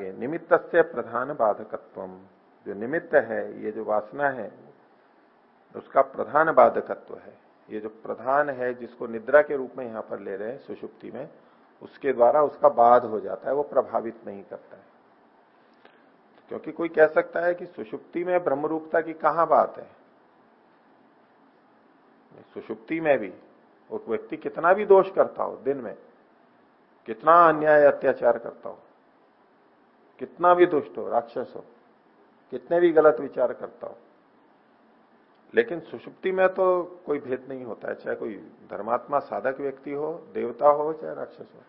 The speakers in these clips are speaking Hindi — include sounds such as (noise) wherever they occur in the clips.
आगे निमित्त से प्रधान बाधकत्व जो निमित्त है, ये जो वासना है, उसका प्रधान बाधकत्व है। ये जो प्रधान है, जिसको निद्रा के रूप में यहाँ पर ले रहे हैं, सुषुप्ति में, उसके द्वारा उसका बाध हो जाता है, वो प्रभावित नहीं करता है। क्योंकि कोई कह सकता है कि सुषुप्ति में ब्रह्मरूपता की कहाँ बात है? सुषुप्ति में भी वो व्यक्ति कितना भी दोष करता हो दिन में, कितना अन्याय अत्याचार करता हो कितना भी दुष्ट हो, राक्षस हो, कितने भी गलत विचार करता हो, लेकिन सुषुप्ति में तो कोई भेद नहीं होता है, चाहे कोई धर्मात्मा साधक व्यक्ति हो, देवता हो, चाहे राक्षस हो।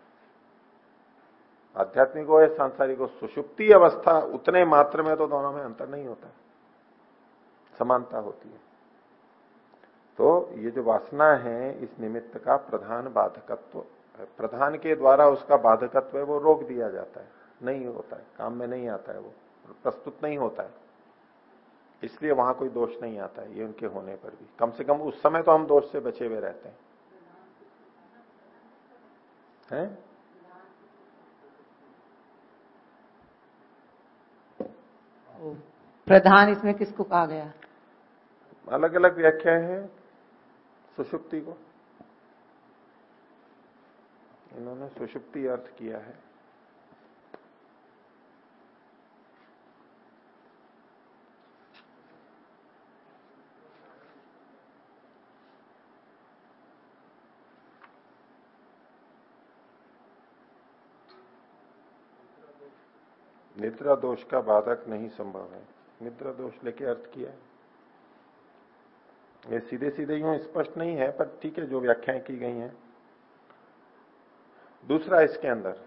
आध्यात्मिक हो या सांसारिक हो, सुषुप्ति अवस्था उतने मात्र में तो दोनों में अंतर नहीं होता समानता होती है। तो ये जो वासना है, इस निमित्त का प्रधान बाधकत्व, प्रधान के द्वारा उसका बाधकत्व है, वो रोक दिया जाता है। नहीं होता है काम में नहीं आता है वो प्रस्तुत नहीं होता है। इसलिए वहाँ कोई दोष नहीं आता है ये उनके होने पर भी। कम से कम उस समय तो हम दोष से बचे हुए रहते हैं। हैं? प्रधान इसमें किसको कहा गया? अलग अलग व्याख्या है सुषुप्ति को। इन्होंने सुषुप्ति अर्थ किया है। निद्रा दोष का बाधक नहीं संभव है। निद्रा दोष लेके अर्थ किया ये सीधे सीधे यूँ स्पष्ट नहीं है, पर ठीक है, जो व्याख्याएँ की गई हैं। दूसरा इसके अंदर।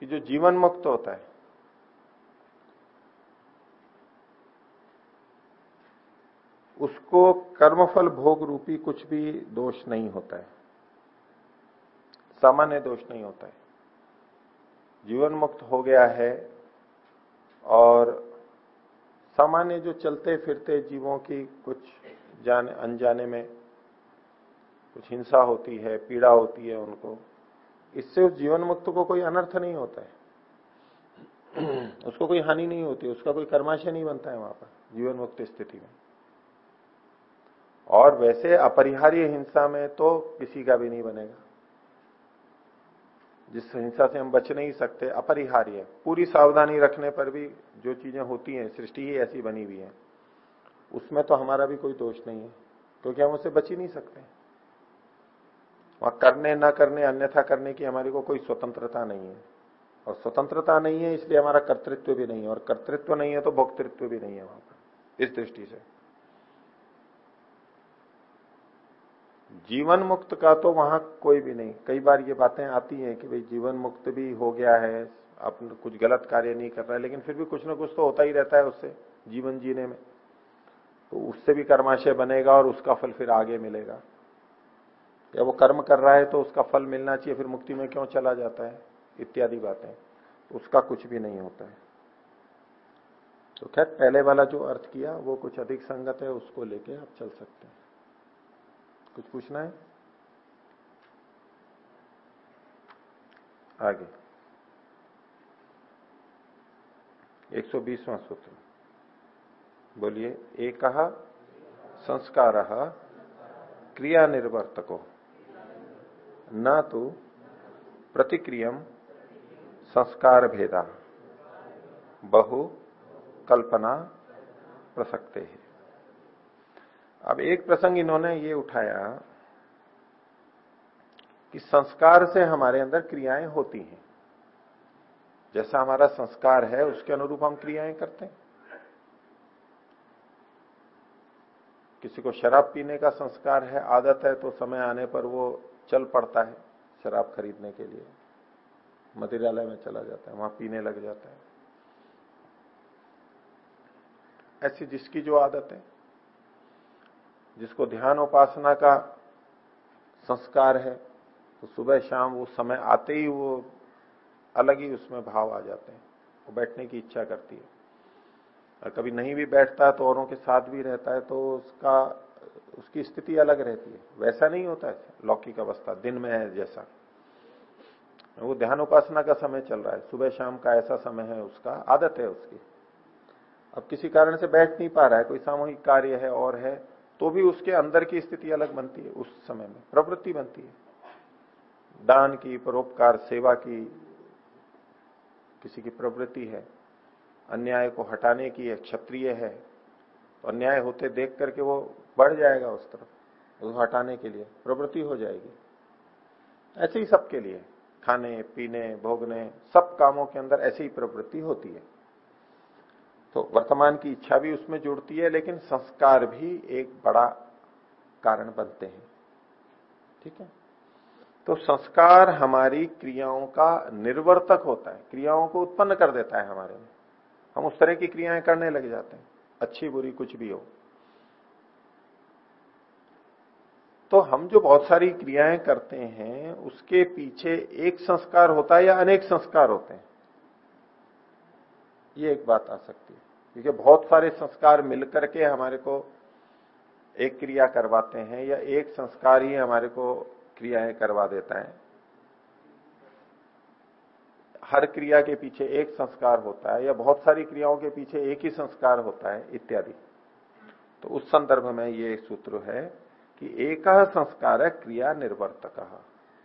कि जो जीवन मुक्त होता है, उसको कर्मफल भोग रूपी कुछ भी दोष नहीं होता है। सामान्य दोष नहीं होता है। जीवन मुक्त हो गया है और सामान्य जो चलते फिरते जीवों की कुछ जाने, अनजाने में कुछ हिंसा होती है, पीड़ा होती है उनको, इससे उस जीवन मुक्त को कोई अनर्थ नहीं होता है। (clears throat) उसको कोई हानि नहीं होती, उसका कोई कर्माशय नहीं बनता है वहाँ पर, जीवन मुक्त स्थिति में। और वैसे अपरिहार्य हिंसा में तो किसी का भी नहीं बनेगा। जिस हिंसा से हम बच नहीं सकते, अपरिहार्य। पूरी सावधानी रखने पर भी जो चीज़ें होती हैं, सृष्टि ही ऐसी बनी हुई है। उसमें तो हमारा भी कोई दोष नहीं है क्योंकि हम उससे बच ही नहीं सकते? वहाँ करने, न करने, अन्यथा करने की हमारी को कोई स्वतंत्रता नहीं है। और स्वतंत्रता नहीं है, इसलिए हमारा कर्तृत्व भी नहीं है, और कर्तृत्व नहीं है तो भोक्तृत्व भी नहीं है वहाँ पर, इस दृष्टि से। जीवन मुक्त का तो वहाँ कोई भी नहीं। कई बार ये बातें आती हैं कि भाई जीवन मुक्त भी हो गया है, आप कुछ गलत कार्य नहीं कर रहा है लेकिन फिर भी कुछ ना कुछ तो होता ही रहता है उससे, जीवन जीने में। तो उससे भी कर्माशय बनेगा और उसका फल फिर आगे मिलेगा। या वो कर्म कर रहा है तो उसका फल मिलना चाहिए, फिर मुक्ति में क्यों चला जाता है? इत्यादि बातें। तो उसका कुछ भी नहीं होता है। तो खैर, पहले वाला जो अर्थ किया, वो कुछ अधिक संगत है, उसको लेके आप चल सकते हैं। कुछ पूछना है? आगे। 120वां सूत्र। बोलिए, एक संस्कार क्रिया निर्वर्तको न तो प्रतिक्रियम संस्कार भेदा बहु कल्पना प्रसक्ते। है अब एक प्रसंग इन्होंने ये उठाया कि संस्कार से हमारे अंदर क्रियाएँ होती हैं। जैसा हमारा संस्कार है, उसके अनुरूप हम क्रियाएँ करते हैं। किसी को शराब पीने का संस्कार है, आदत है तो समय आने पर वो चल पड़ता है शराब खरीदने के लिए। मदिरालय में चला जाता है, वहाँ पीने लग जाता है। ऐसी जिसकी जो आदत है। जिसको ध्यान उपासना का संस्कार है तो सुबह शाम वो समय आते ही वो अलग ही उसमें भाव आ जाते हैं। वो बैठने की इच्छा करती है। और कभी नहीं भी बैठता तो औरों के साथ भी रहता है तो उसका, उसकी स्थिति अलग रहती है। वैसा नहीं होता है। लौकिक अवस्था, दिन में है जैसा। वो ध्यान उपासना का समय चल रहा है। सुबह शाम का ऐसा समय है, उसका आदत है उसकी। अब किसी कारण से बैठ नहीं पा रहा है। कोई सामूहिक कार्य है, और है तो भी उसके अंदर की स्थिति अलग बनती है, उस समय में प्रवृत्ति बनती है। दान की, परोपकार, सेवा की किसी की प्रवृत्ति है, अन्याय को हटाने की है, क्षत्रिय है तो अन्याय होते देख करके वो बढ़ जाएगा उस तरफ़, उसको हटाने के लिए, प्रवृत्ति हो जाएगी। ऐसे ही सबके लिए, खाने, पीने, भोगने, सब कामों के अंदर ऐसी ही प्रवृत्ति होती है। तो वर्तमान की इच्छा भी उसमें जुड़ती है, लेकिन संस्कार भी एक बड़ा कारण बनते हैं। ठीक है? तो संस्कार हमारी क्रियाओं का निर्वर्तक होता है। क्रियाओं को उत्पन्न कर देता है हमारे में। हम उस तरह की क्रियाएँ करने लग जाते हैं। अच्छी, बुरी कुछ भी हो। तो हम जो बहुत सारी क्रियाएँ करते हैं, उसके पीछे एक संस्कार होता है या अनेक संस्कार होते हैं? ये एक बात आ सकती है। क्योंकि बहुत सारे संस्कार मिलकर के हमारे को एक क्रिया करवाते हैं या एक संस्कार ही हमारे को क्रियाएँ करवा देता है। हर क्रिया के पीछे एक संस्कार होता है या बहुत सारी क्रियाओं के पीछे एक ही संस्कार होता है, इत्यादि। तो उस संदर्भ में ये सूत्र है कि एक संस्कार क्रिया निर्वर्तक।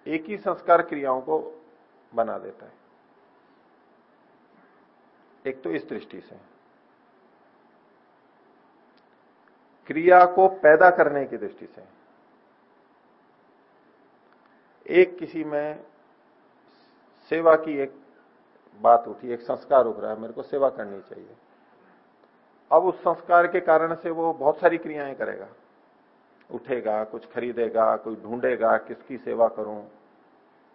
एक ही संस्कार क्रियाओं को बना देता है। एक तो इस दृष्टि से। क्रिया को पैदा करने की दृष्टि से, एक किसी में सेवा की एक बात उठी, एक संस्कार उभ रहा है, मेरे को सेवा करनी चाहिए। अब उस संस्कार के कारण से वो बहुत सारी क्रियाएँ करेगा। उठेगा, कुछ खरीदेगा, कोई ढूंढेगा, किसकी सेवा करूँ,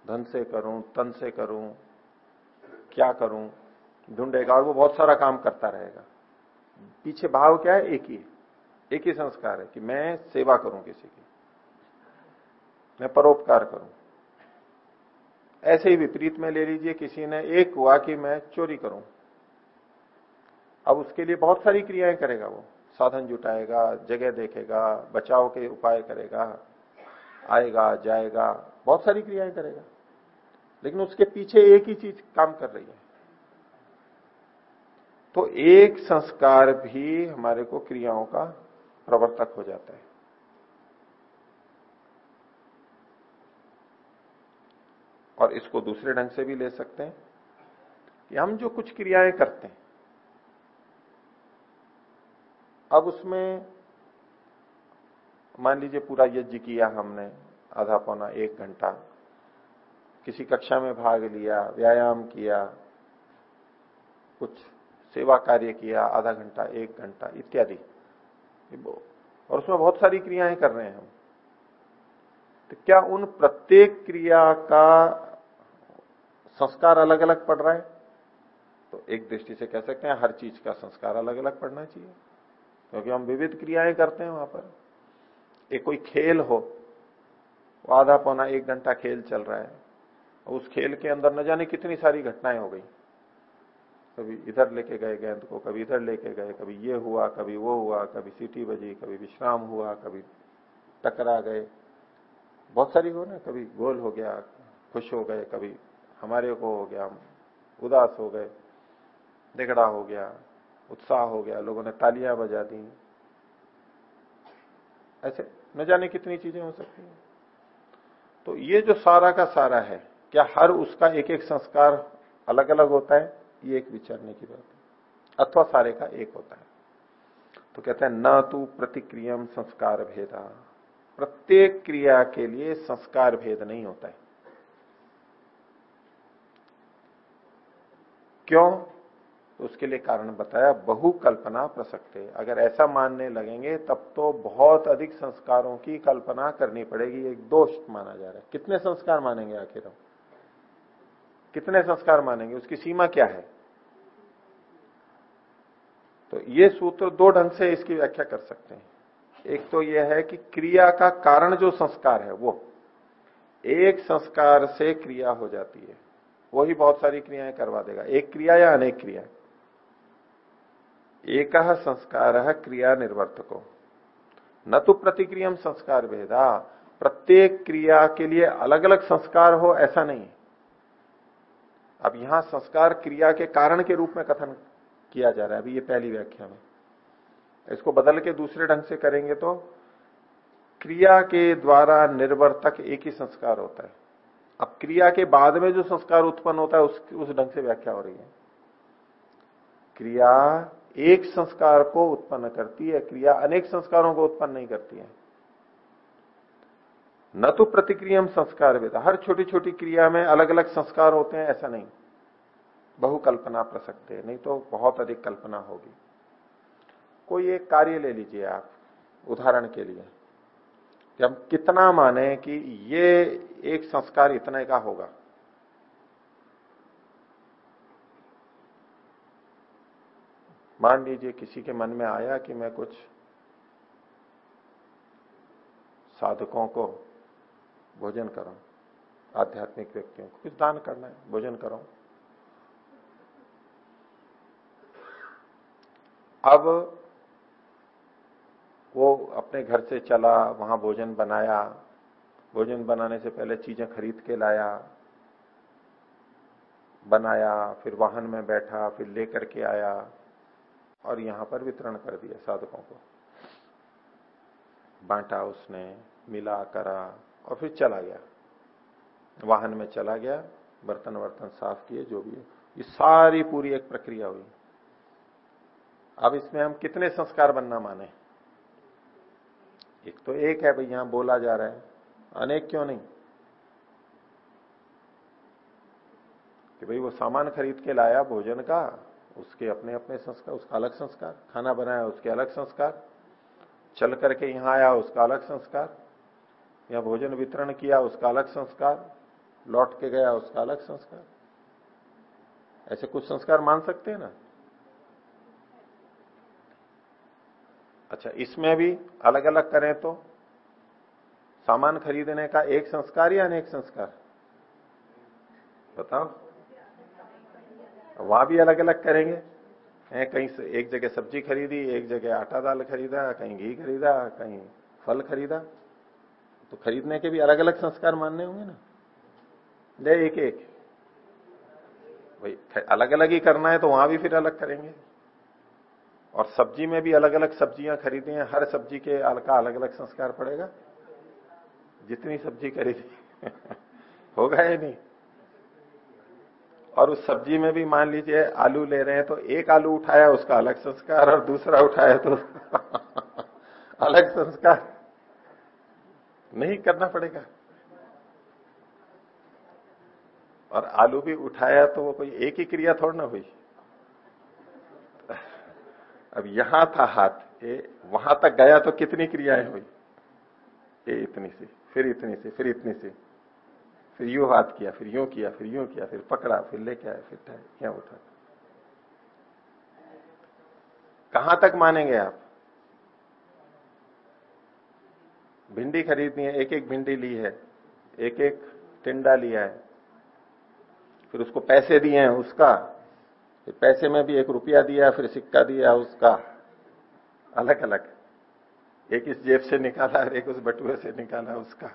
धन से करूँ, तन से करूँ, क्या करूँ, ढूंढेगा और वो बहुत सारा काम करता रहेगा। पीछे भाव क्या है? एक ही। एक ही संस्कार है कि मैं सेवा करूँ किसी की। मैं परोपकार करूँ। ऐसे ही विपरीत में ले लीजिए किसी ने एक हुआ कि मैं चोरी करूँ। अब उसके लिए बहुत सारी क्रियाएँ करेगा वो। साधन जुटाएगा, जगह देखेगा, बचाव के उपाय करेगा, आएगा, जाएगा, बहुत सारी क्रियाएँ करेगा। लेकिन उसके पीछे एक ही चीज़ काम कर रही है। तो एक संस्कार भी हमारे को क्रियाओं का प्रवर्तक हो जाता है। और इसको दूसरे ढंग से भी ले सकते हैं कि हम जो कुछ क्रियाएँ करते हैं, अब उसमें मान लीजिए पूरा यज्ञ किया हमने, आधा पौना एक घंटा, किसी कक्षा में भाग लिया, व्यायाम किया, कुछ सेवा कार्य किया, आधा घंटा, एक घंटा, इत्यादि। और उसमें बहुत सारी क्रियाएँ कर रहे हैं हम। तो क्या उन प्रत्येक क्रिया का संस्कार अलग अलग पड़ रहा है? तो एक दृष्टि से कह सकते हैं, हर चीज़ का संस्कार अलग अलग पड़ना चाहिए। क्योंकि हम विविध क्रियाएँ करते हैं वहाँ पर। एक कोई खेल हो आधा पौना एक घंटा खेल चल रहा है। उस खेल के अंदर न जाने कितनी सारी घटनाएँ हो गई। कभी इधर लेके गए गेंद को, कभी इधर लेके गए, कभी ये हुआ, कभी वो हुआ, कभी सीटी बजी, कभी विश्राम हुआ, कभी टकरा गए। बहुत सारी हो ना, कभी गोल हो गया, खुश हो गए, कभी हमारे को हो गया, उदास हो गए देगड़ा हो गया, उत्साह हो गया, लोगों ने तालियाँ बजा दी। ऐसे न जाने कितनी चीज़ें हो सकती हैं। तो ये जो सारा का सारा है, क्या हर उसका एक एक संस्कार अलग अलग होता है? ये एक विचारने की बात है। अथवा सारे का एक होता है। तो कहते हैं, न तू प्रतिक्रियम संस्कार भेदा। प्रत्येक क्रिया के लिए संस्कार भेद नहीं होता है। क्यों? तो उसके लिए कारण बताया, बहु कल्पना प्रसक्ते। अगर ऐसा मानने लगेंगे, तब तो बहुत अधिक संस्कारों की कल्पना करनी पड़ेगी। एक दोष माना जा रहा है। कितने संस्कार मानेंगे आखिर हम? कितने संस्कार मानेंगे, उसकी सीमा क्या है? तो ये सूत्र दो ढंग से इसकी व्याख्या कर सकते हैं। एक तो यह है कि क्रिया का कारण जो संस्कार है, वो। एक संस्कार से क्रिया हो जाती है। वही बहुत सारी क्रियाएँ करवा देगा। एक क्रिया या अनेक क्रिया? एक संस्कार है क्रिया निर्वर्तको। न तो प्रतिक्रियम संस्कार भेदा। प्रत्येक क्रिया के लिए अलग अलग संस्कार हो, ऐसा नहीं अब यहाँ संस्कार क्रिया के कारण के रूप में कथन किया जा रहा है। अभी ये पहली व्याख्या में। इसको बदल के दूसरे ढंग से करेंगे तो क्रिया के द्वारा निर्वर्तक एक ही संस्कार होता है। अब क्रिया के बाद में जो संस्कार उत्पन्न होता है, उस उस ढंग से व्याख्या हो रही है। क्रिया एक संस्कार को उत्पन्न करती है, क्रिया अनेक संस्कारों को उत्पन्न नहीं करती है। न तो प्रतिक्रियम संस्कार वेदा हर छोटी छोटी क्रिया में अलग अलग संस्कार होते हैं, ऐसा नहीं। बहुकल्पना प्रसक्त है, नहीं तो बहुत अधिक कल्पना होगी। कोई एक कार्य ले लीजिए आप, उदाहरण के लिए। कि हम कितना माने कि ये एक संस्कार इतने का होगा। मान लीजिए किसी के मन में आया कि मैं कुछ साधकों को भोजन करो। आध्यात्मिक व्यक्तियों को कुछ दान करना है, भोजन करो। अब वो अपने घर से चला, वहाँ भोजन बनाया। भोजन बनाने से पहले चीज़ें खरीद के लाया, बनाया, फिर वाहन में बैठा, फिर लेकर के आया और यहाँ पर वितरण कर दिया साधकों को। बांटा उसने, मिला, करा। और फिर चला गया। वाहन में चला गया, बर्तन वर्तन साफ़ किए, जो भी ये सारी पूरी एक प्रक्रिया हुई। अब इसमें हम कितने संस्कार बनना माने? एक तो एक है, भाई, यहाँ बोला जा रहा है। अनेक क्यों नहीं? कि भाई, वो सामान खरीद के लाया, भोजन का, उसके अपने अपने संस्कार, उसका अलग संस्कार, खाना बनाया, उसके अलग संस्कार, चल करके यहाँ आया, उसका अलग संस्कार। या भोजन वितरण किया उसका अलग संस्कार, लौट के गया उसका अलग संस्कार। ऐसे कुछ संस्कार मान सकते हैं ना? अच्छा इसमें भी अलग अलग करें तो सामान खरीदने का एक संस्कार या अनेक संस्कार? बताओ। वहाँ भी अलग अलग करेंगे कहीं से एक जगह सब्ज़ी खरीदी, एक जगह आटा दाल खरीदा, कहीं घी खरीदा, कहीं फल खरीदा। तो खरीदने के भी अलग अलग संस्कार मानने होंगे ना? ले, एक एक। भाई अलग अलग ही करना है तो वहाँ भी फिर अलग करेंगे। और सब्ज़ी में भी अलग अलग सब्ज़ियाँ खरीदी हैं हर सब्ज़ी के का अलग अलग संस्कार पड़ेगा। जितनी सब्ज़ी खरीदी, (laughs) होगा या नहीं? और उस सब्ज़ी में भी मान लीजिए आलू ले रहे हैं तो एक आलू उठाया, उसका अलग संस्कार, और दूसरा उठाया तो (laughs) अलग संस्कार। नहीं करना पड़ेगा। और आलू भी उठाया तो वो कोई एक ही क्रिया थोड़ी ना हुई। अब यहाँ था हाथ, ये वहाँ तक गया तो कितनी क्रियाएँ हुई? ए इतनी सी, फिर इतनी सी, फिर इतनी सी। फिर यू हाथ किया, फिर यूँ किया, फिर यूँ किया, फिर पकड़ा, फिर लेके आया, फिर क्या उठा कहाँ तक मानेंगे आप? भिंडी खरीदनी है एक एक भिंडी ली है एक एक टिंडा लिया है, फिर उसको पैसे दिए हैं उसका, फिर पैसे में भी एक रुपया दिया फिर सिक्का दिया उसका अलग अलग एक इस जेब से निकाला और एक उस बटुए से निकाला उसका।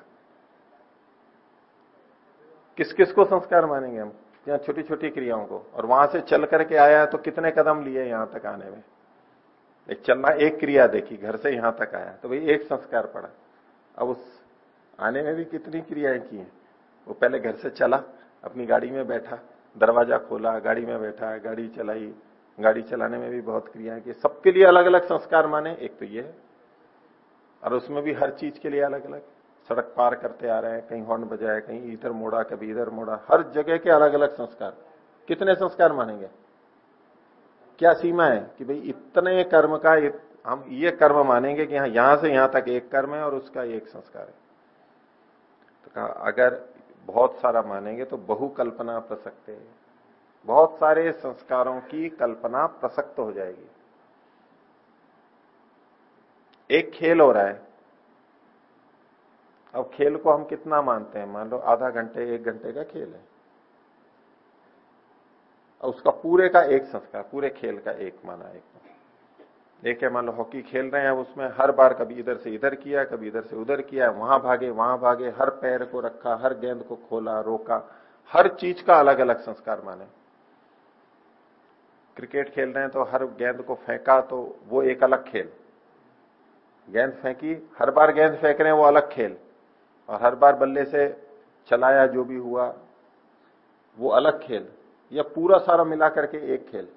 किस किस को संस्कार मानेंगे हम? यहाँ छोटी छोटी क्रियाओं को। और वहाँ से चल करके आया तो कितने कदम लिए यहाँ तक आने में? एक चलना एक क्रिया देखी, घर से यहाँ तक आया तो भाई एक संस्कार पड़ा। अब उस आने में भी कितनी क्रियाएँ की हैं? वो पहले घर से चला, अपनी गाड़ी में बैठा, दरवाज़ा खोला, गाड़ी में बैठा, गाड़ी चलाई, गाड़ी चलाने में भी बहुत क्रियाएँ की। सबके लिए अलग अलग संस्कार माने। एक तो ये है। और उसमें भी हर चीज़ के लिए अलग अलग सड़क पार करते आ रहे हैं, कहीं हॉर्न बजाए कहीं इधर मोड़ा, कभी इधर मोड़ा। हर जगह के अलग अलग संस्कार। कितने संस्कार मानेंगे? क्या सीमा है कि भाई इतने कर्म का हम ये कर्म मानेंगे कि यहाँ से यहाँ तक एक कर्म है और उसका एक संस्कार है। तो कहा, अगर बहुत सारा मानेंगे तो बहु कल्पना प्रसक्त है। बहुत सारे संस्कारों की कल्पना प्रसक्त हो जाएगी। एक खेल हो रहा है। अब खेल को हम कितना मानते हैं? मान लो आधा घंटे, एक घंटे का खेल है। और उसका पूरे का एक संस्कार, पूरे खेल का एक माना एक एक। है मान लो हॉकी खेल रहे हैं, उसमें हर बार कभी इधर से इधर किया, कभी इधर से उधर किया, वहाँ भागे वहाँ भागे, हर पैर को रखा, हर गेंद को खोला, रोका, हर चीज़ का अलग अलग संस्कार माने। क्रिकेट खेल रहे हैं तो हर गेंद को फेंका तो वो एक अलग खेल। गेंद फेंकी, हर बार गेंद फेंक रहे हैं, वो अलग खेल। और हर बार बल्ले से चलाया जो भी हुआ, वो अलग खेल। या पूरा सारा मिला करके एक खेल।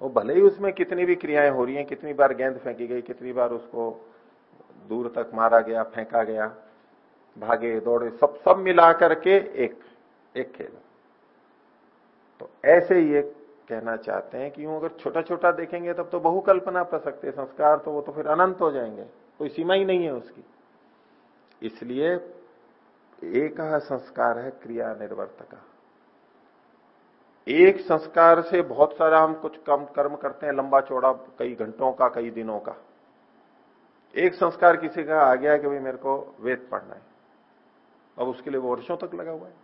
वो भले ही उसमें कितनी भी क्रियाएँ हो रही हैं, कितनी बार गेंद फेंकी गई, कितनी बार उसको दूर तक मारा गया, फेंका गया, भागे, दौड़े, सब सब मिला करके एक एक खेल। तो ऐसे ही एक कहना चाहते हैं कि यूँ अगर छोटा छोटा देखेंगे, तब तो बहुकल्पना प्रसक्त संस्कार तो वो तो फिर अनंत हो जाएँगे, कोई सीमा ही नहीं है उसकी। इसलिए एक संस्कार है क्रिया निर्वर्तक एक संस्कार से बहुत सारा हम कुछ कम कर्म करते हैं, लंबा चौड़ा कई घंटों का, कई दिनों का। एक संस्कार किसी का आ गया कि भाई मेरे को वेद पढ़ना है। अब उसके लिए वो वर्षों तक लगा हुआ है।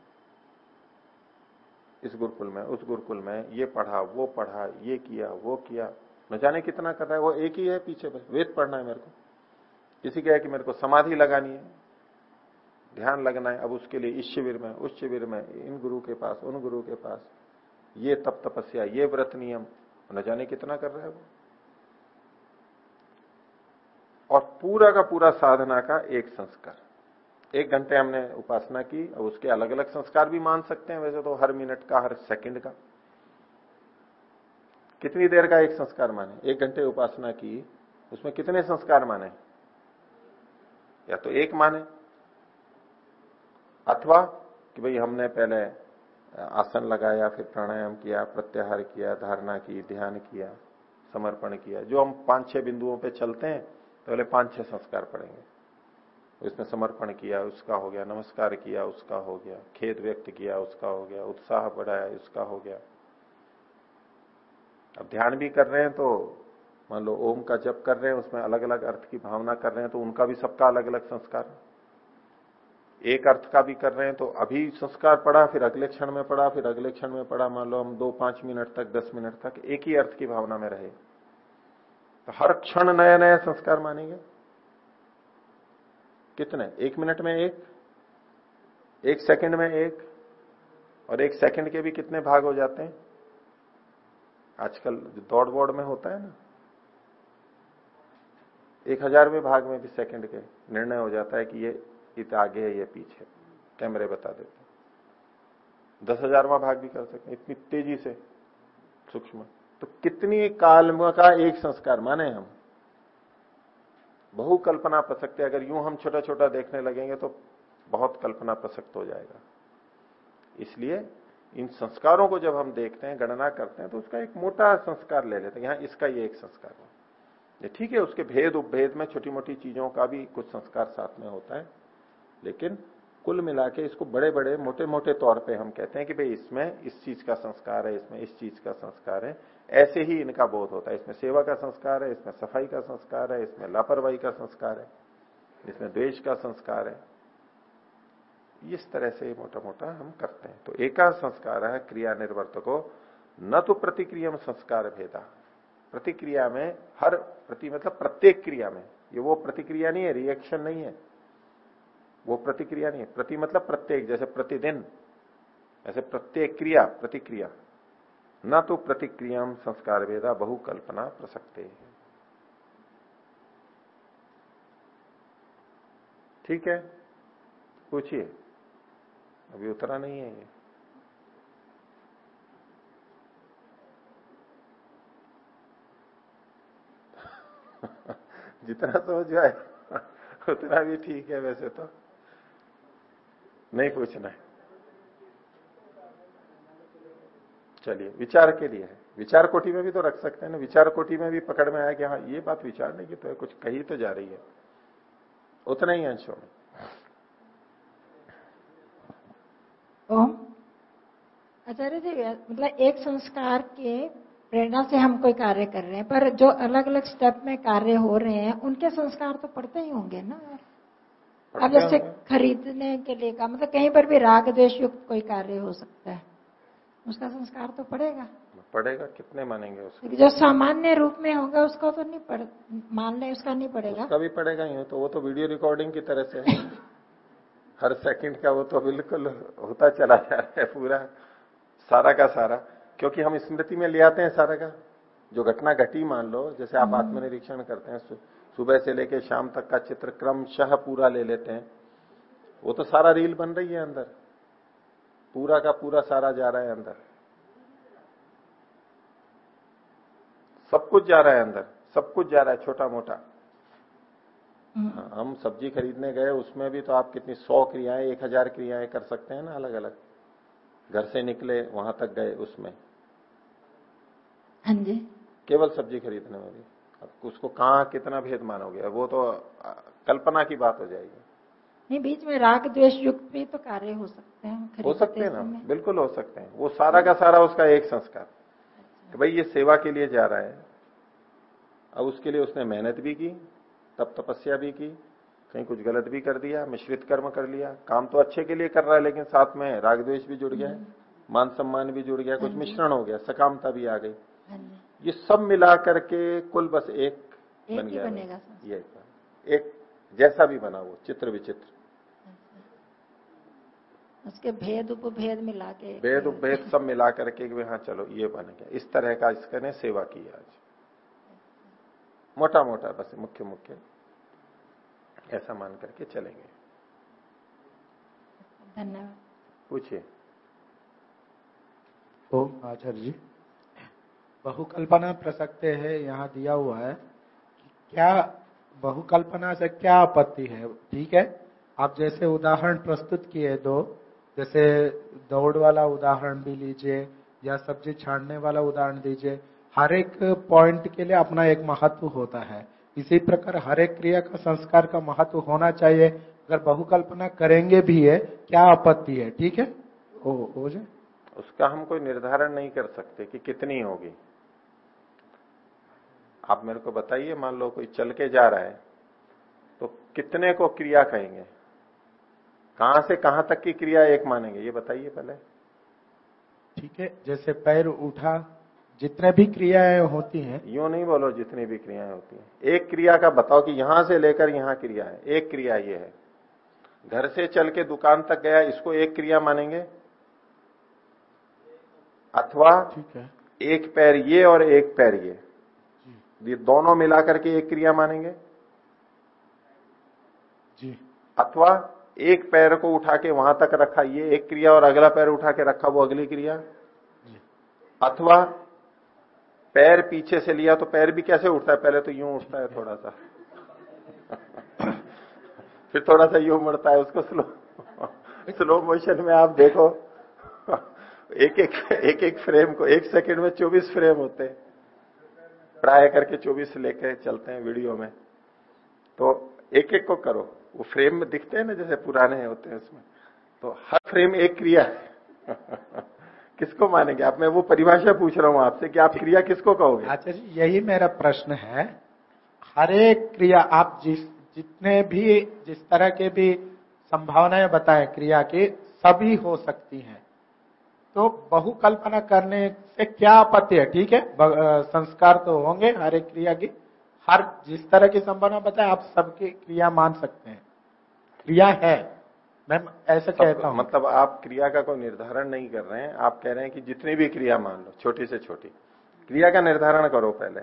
इस गुरुकुल में, उस गुरुकुल में ये पढ़ा, वो पढ़ा, ये किया, वो किया। न जाने कितना कर रहा है, वो एक ही है पीछे बस। वेद पढ़ना है मेरे को। किसी का है कि मेरे को समाधि लगानी है। ध्यान लगना है। अब उसके लिए इस शिविर में, उस शिविर में, इन गुरु के पास, उन गुरु के पास। ये तप तपस्या, ये व्रत नियम। न जाने कितना कर रहा है वो। और पूरा का पूरा साधना का एक संस्कार। एक घंटे हमने उपासना की और उसके अलग अलग संस्कार भी मान सकते हैं। वैसे तो हर मिनट का, हर सेकंड का। कितनी देर का एक संस्कार माने? एक घंटे उपासना की, उसमें कितने संस्कार माने? या तो एक माने? अथवा कि भाई हमने पहले आसन लगाया, फिर प्राणायाम किया, प्रत्याहार किया, धारणा की, ध्यान किया, समर्पण किया। जो हम पाँच छह बिंदुओं पे चलते हैं तो पहले पाँच छह संस्कार पढ़ेंगे। इसमें समर्पण किया, उसका हो गया, नमस्कार किया, उसका हो गया, खेद व्यक्त किया, उसका हो गया, उत्साह बढ़ाया, उसका हो गया। अब ध्यान भी कर रहे हैं तो मान लो, ओम का जप कर रहे हैं, उसमें अलग अलग अर्थ की भावना कर रहे हैं तो उनका भी सबका अलग अलग संस्कार है। एक अर्थ का भी कर रहे हैं तो अभी संस्कार पड़ा फिर अगले क्षण में पड़ा फिर अगले क्षण में पड़ा मान लो हम दो, पाँच मिनट तक, दस मिनट तक एक ही अर्थ की भावना में रहे। तो हर क्षण नया नया संस्कार मानेंगे। कितने? एक मिनट में एक एक सेकंड में एक, और एक सेकंड के भी कितने भाग हो जाते हैं? आजकल दौड़ वोड़ में होता है ना। एक हजारवें भाग में भी सेकंड के निर्णय हो जाता है कि ये इत आगे है ये पीछे कैमरे बता देते दस हजारवा भाग भी कर सकते इतनी तेज़ी से सूक्ष्म। तो कितनी काल का एक संस्कार माने हम? बहु कल्पना प्रसक्त। है अगर यूँ हम छोटा छोटा देखने लगेंगे तो बहुत कल्पना प्रसक्त हो जाएगा। इसलिए इन संस्कारों को जब हम देखते हैं, गणना करते हैं तो उसका एक मोटा संस्कार ले लेते हैं। यहाँ इसका ये एक संस्कार है। ठीक है, उसके भेद उपभेद में छोटी मोटी चीज़ों का भी कुछ संस्कार साथ में होता है। लेकिन कुल मिला के इसको बड़े बड़े मोटे मोटे तौर पे हम कहते हैं कि भाई इसमें इस चीज़ का संस्कार है, इसमें इस चीज़ का संस्कार है। ऐसे ही इनका बोध होता है। इसमें सेवा का संस्कार है, इसमें सफ़ाई का संस्कार है, इसमें लापरवाही का संस्कार है, इसमें द्वेश का संस्कार है। इस तरह से मोटा मोटा हम करते हैं। तो एका संस्कार है क्रिया निर्वर्तको न तो प्रतिक्रिया में संस्कार भेदा। प्रतिक्रिया में, हर प्रति मतलब प्रत्येक क्रिया में। ये वो प्रतिक्रिया नहीं है रिएक्शन नहीं है। वो प्रतिक्रिया नहीं है। प्रति मतलब प्रत्येक, जैसे प्रतिदिन, ऐसे प्रत्येक क्रिया, प्रतिक्रिया। न तो प्रतिक्रिया संस्कार वेदा बहुकल्पना प्रसक्ते ठीक है? पूछिए। अभी उतरा नहीं है ये। (laughs) जितना समझ आए उतना भी ठीक है वैसे तो। नहीं पूछना है। चलिए, विचार के लिए है। विचार कोटि में भी तो रख सकते हैं ना। विचार कोटि में भी पकड़ में आया कि हाँ ये बात विचारने की तो है कुछ कही तो जा रही है। उतना ही अंशों में आचार्य जी मतलब एक संस्कार के प्रेरणा से हम कोई कार्य कर रहे हैं, पर जो अलग अलग स्टेप में कार्य हो रहे हैं, उनके संस्कार तो पड़ते ही होंगे ना। अब जैसे खरीदने के लिए का मतलब कहीं पर भी राग द्वेश युक्त कोई कार्य हो सकता है। उसका संस्कार तो पड़ेगा। पड़ेगा कितने मानेंगे उसको? जो सामान्य रूप में होगा उसका तो नहीं पड़ मान ले उसका नहीं पड़ेगा। उसका भी पड़ेगा ही तो वो तो वीडियो रिकॉर्डिंग की तरह से (laughs) हर सेकंड का वो तो बिल्कुल होता चला जा रहा है पूरा सारा का सारा। क्योंकि हम स्मृति में ले आते हैं सारा का। जो घटना घटी मान लो जैसे आप हम्म। आत्मनिरीक्षण करते हैं सुबह से लेके शाम तक का चित्र क्रमशः पूरा ले लेते हैं। वो तो सारा रील बन रही है अंदर। पूरा का पूरा सारा जा रहा है अंदर। सब कुछ जा रहा है अंदर। सब कुछ जा रहा है छोटा मोटा हम्म। हाँ, हम सब्ज़ी खरीदने गए उसमें भी तो आप कितनी सौ क्रियाएँ एक हज़ार क्रियाएँ कर सकते हैं ना अलग अलग घर से निकले वहाँ तक गए उसमें। हाँ जी। केवल सब्ज़ी खरीदने में भी। अब उसको कहा कितना भेद मानोगे? वो तो कल्पना की बात हो जाएगी। नहीं बीच में राग द्वेष युक्त भी तो कार्य हो सकते हैं हो सकते हैं ना? बिल्कुल हो सकते हैं। वो सारा का सारा उसका एक संस्कार। अच्छा। कि भाई ये सेवा के लिए जा रहा है। अब उसके लिए उसने मेहनत भी की तप तपस्या भी की कहीं कुछ गलत भी कर दिया मिश्रित कर्म कर लिया। काम तो अच्छे के लिए कर रहा है लेकिन साथ में राग द्वेष भी जुड़ गया हम्म। मान सम्मान भी जुड़ गया कुछ हाँ मिश्रण हो गया सकामता भी आ गई। ये सब मिला करके कुल बस एक, एक बन गया ये एक जैसा भी बना वो चित्र विचित्र। उसके भेद उपभेद मिला के भेद उपभेद सब मिला करके हाँ चलो ये बन गया। इस तरह का इसका ने सेवा की आज। मोटा मोटा बस मुख्य मुख्य ऐसा मान करके चलेंगे। धन्यवाद। पूछिए। ओम आचार्य जी। बहुकल्पना प्रसक्ते है यहाँ दिया हुआ है क्या बहुकल्पना से क्या आपत्ति है ठीक है आप जैसे उदाहरण प्रस्तुत किए दो जैसे दौड़ वाला उदाहरण भी लीजिए या सब्ज़ी छाड़ने वाला उदाहरण दीजिए हर एक पॉइंट के लिए अपना एक महत्व होता है इसी प्रकार हर एक क्रिया का संस्कार का महत्व होना चाहिए अगर बहुकल्पना करेंगे भी है क्या आपत्ति है ठीक है ओ, हो जाए उसका हम कोई निर्धारण नहीं कर सकते कि कितनी होगी आप मेरे को बताइए मान लो कोई चल के जा रहा है तो कितने को क्रिया कहेंगे? कहाँ से कहाँ तक की क्रिया एक मानेंगे? ये बताइए पहले। ठीक है जैसे पैर उठा जितने भी क्रियाएँ होती हैं। यूँ नहीं बोलो जितनी भी क्रियाएँ होती हैं। एक क्रिया का बताओ कि यहाँ से लेकर यहाँ क्रिया है। एक क्रिया ये है। घर से चल के दुकान तक गया इसको एक क्रिया मानेंगे? अथवा ठीक है। एक पैर ये और एक पैर ये। ये दोनों मिलाकर के एक क्रिया मानेंगे? जी। अथवा एक पैर को उठा के वहाँ तक रखा ये एक क्रिया और अगला पैर उठा के रखा वो अगली क्रिया? अथवा पैर पीछे से लिया तो पैर भी कैसे उठता है? पहले तो यूँ उठता है थोड़ा सा। (laughs) फिर थोड़ा सा यूँ मुड़ता है उसको स्लो स्लो मोशन में आप देखो। एक एक एक एक फ्रेम को एक सेकंड में 24 फ्रेम होते हैं। प्राय करके 24 लेके चलते हैं वीडियो में। तो एक एक को करो। वो फ्रेम में दिखते हैं ना, जैसे पुराने होते हैं उसमें। तो हर फ्रेम एक क्रिया है। (laughs) किसको मानेंगे? आप, मैं वो परिभाषा पूछ रहा हूँ आपसे कि आप क्रिया किसको कहोगे? अच्छा जी, यही मेरा प्रश्न है। हर एक क्रिया, आप जिस, जितने भी, जिस तरह के भी संभावनाएँ बताए क्रिया की, सभी हो सकती हैं। तो बहुकल्पना करने से क्या आपत्ति है? ठीक है संस्कार तो होंगे हर एक क्रिया की। हर जिस तरह की संभावना बताए आप सबकी क्रिया मान सकते हैं। क्रिया है। मैं ऐसा कहता हूँ। मतलब आप क्रिया का कोई निर्धारण नहीं कर रहे हैं। आप कह रहे हैं कि जितनी भी क्रिया मान लो छोटी से छोटी क्रिया का निर्धारण करो पहले।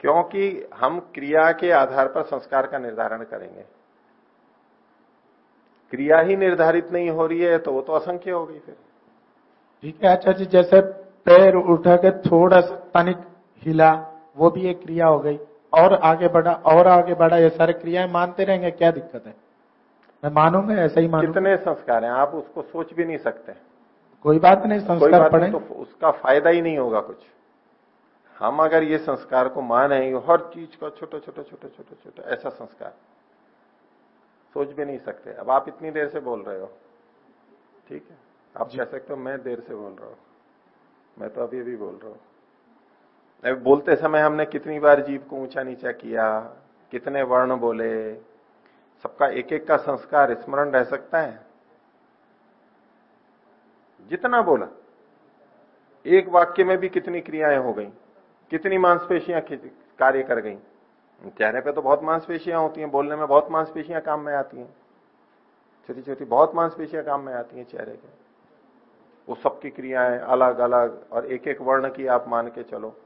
क्योंकि हम क्रिया के आधार पर संस्कार का निर्धारण करेंगे। क्रिया ही निर्धारित नहीं हो रही है तो वो तो असंख्य हो गई फिर। ठीक है अच्छा जी जैसे पैर उठा के थोड़ा सा तनिक हिला वो भी एक क्रिया हो गई। और आगे बढ़ा और आगे बढ़ा ये सारे क्रियाएँ मानते रहेंगे क्या दिक्कत है? मैं मानूँगा ऐसा ही मानूँगा। कितने संस्कार हैं आप उसको सोच भी नहीं सकते। कोई बात नहीं संस्कार पढ़े। तो उसका फ़ायदा ही नहीं होगा कुछ। हम अगर ये संस्कार को माने हर चीज़ का छोटा छोटा छोटा छोटा छोटा ऐसा संस्कार। सोच भी नहीं सकते। अब आप इतनी देर से बोल रहे हो। ठीक है? आप कह सकते हो मैं देर से बोल रहा हूँ। मैं तो अभी अभी बोल रहा हूँ। अभी बोलते समय हमने कितनी बार जीव को ऊँचा नीचा किया कितने वर्ण बोले सबका एक एक का संस्कार स्मरण रह सकता है? जितना बोला एक वाक्य में भी कितनी क्रियाएँ हो गई कितनी मांसपेशियाँ कार्य कर गई। चेहरे पे तो बहुत मांसपेशियाँ होती हैं बोलने में बहुत मांसपेशियाँ काम में आती हैं। छोटी छोटी बहुत मांसपेशियाँ काम में आती हैं चेहरे के वो सबकी क्रियाएँ अलग अलग और एक एक वर्ण की आप मान के चलो।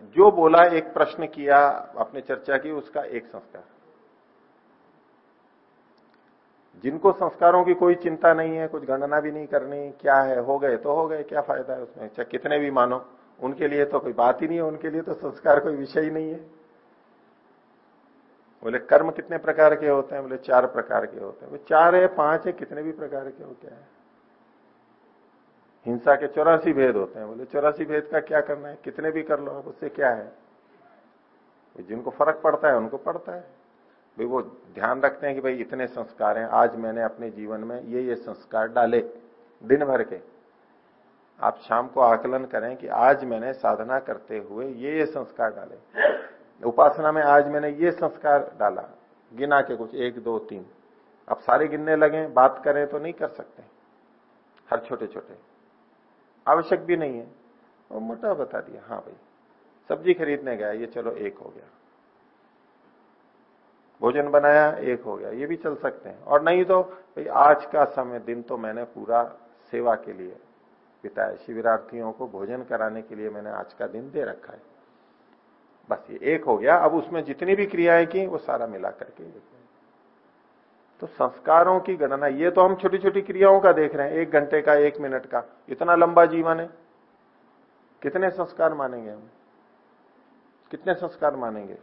जो बोला, एक प्रश्न किया, आपने चर्चा की, उसका एक संस्कार। जिनको संस्कारों की कोई चिंता नहीं है, कुछ गणना भी नहीं करनी, क्या है, हो गए तो हो गए, क्या फ़ायदा है उसमें? चाहे कितने भी मानो, उनके लिए तो कोई बात ही नहीं है, उनके लिए तो संस्कार कोई विषय ही नहीं है। बोले, कर्म कितने प्रकार के होते हैं? बोले, चार प्रकार के होते हैं। चार है, पाँच है, कितने भी प्रकार के हो, क्या है? हिंसा के चौरासी भेद होते हैं। बोले, चौरासी भेद का क्या करना है? कितने भी कर लो आप उससे क्या है? जिनको फ़र्क पड़ता है, उनको पड़ता है। भाई, वो ध्यान रखते हैं कि भाई, इतने संस्कार हैं, आज मैंने अपने जीवन में ये ये संस्कार डाले, दिन भर के। आप शाम को आकलन करें कि आज मैंने साधना करते हुए ये ये संस्कार डाले। उपासना में आज मैंने ये संस्कार डाला, गिना के कुछ, एक, दो, तीन। अब सारे गिनने लगे, बात करें तो नहीं कर सकते। हर छोटे छोटे आवश्यक भी नहीं है। और मोटा बता दिया हाँ भाई, सब्ज़ी खरीदने गया, ये चलो एक हो गया। भोजन बनाया, एक हो गया, ये भी चल सकते हैं। और नहीं तो भाई, आज का समय, दिन तो मैंने पूरा सेवा के लिए बिताया, शिविरार्थियों को भोजन कराने के लिए मैंने आज का दिन दे रखा है। बस ये एक हो गया, अब उसमें जितनी भी क्रियाएँ की, वो सारा मिला करके। तो संस्कारों की गणना, ये तो हम छोटी छोटी क्रियाओं का देख रहे हैं, एक घंटे का, एक मिनट का। इतना लंबा जीवन है। कितने संस्कार मानेंगे हम? कितने संस्कार मानेंगे?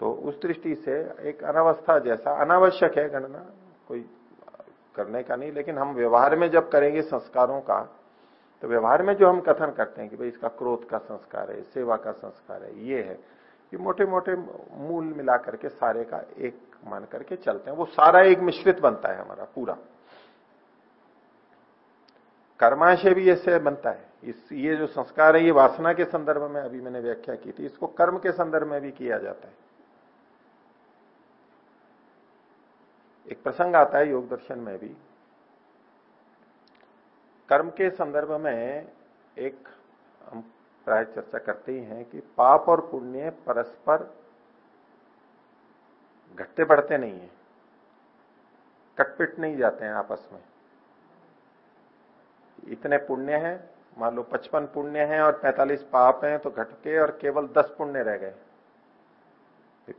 तो उस दृष्टि से एक अनावस्था जैसा, अनावश्यक है गणना, कोई करने का नहीं, लेकिन हम व्यवहार में जब करेंगे संस्कारों का तो व्यवहार में जो हम कथन करते हैं कि भाई इसका क्रोध का संस्कार है, सेवा का संस्कार है, ये है। ये मोटे मोटे मूल मिला करके सारे का एक मान करके चलते हैं। वो सारा एक मिश्रित बनता है हमारा, पूरा। कर्माशय भी ऐसे बनता है। इस, ये जो संस्कार है, ये वासना के संदर्भ में अभी मैंने व्याख्या की थी। इसको कर्म के संदर्भ में भी किया जाता है। एक प्रसंग आता है योग दर्शन में भी। कर्म के संदर्भ में एक हम प्राय चर्चा करते ही हैं कि पाप और पुण्य परस्पर घटते बढ़ते नहीं है। कटपिट नहीं जाते हैं आपस में। इतने पुण्य हैं, मान लो पचपन पुण्य हैं और पैंतालीस पाप हैं तो घट के और केवल दस पुण्य रह गए।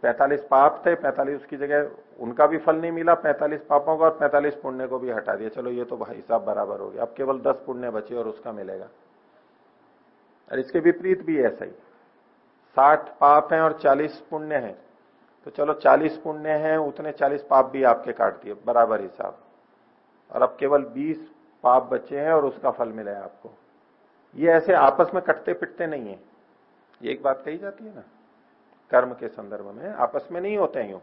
पैंतालीस पाप थे, पैंतालीस उसकी जगह उनका भी फल नहीं मिला, पैंतालीस पापों का और पैंतालीस पुण्य को भी हटा दिया। चलो, ये तो भाई साहब बराबर हो गया। अब केवल दस पुण्य बचे और उसका मिलेगा। और इसके विपरीत भी ऐसा ही। साठ पाप हैं और चालीस पुण्य हैं। तो चलो चालीस पुण्य हैं, उतने चालीस पाप भी आपके काट दिए, बराबर हिसाब। और अब केवल बीस पाप बचे हैं और उसका फल मिला है आपको। ये ऐसे आपस में कटते पिटते नहीं है। ये एक बात कही जाती है ना, कर्म के संदर्भ में, आपस में नहीं होते यूँ।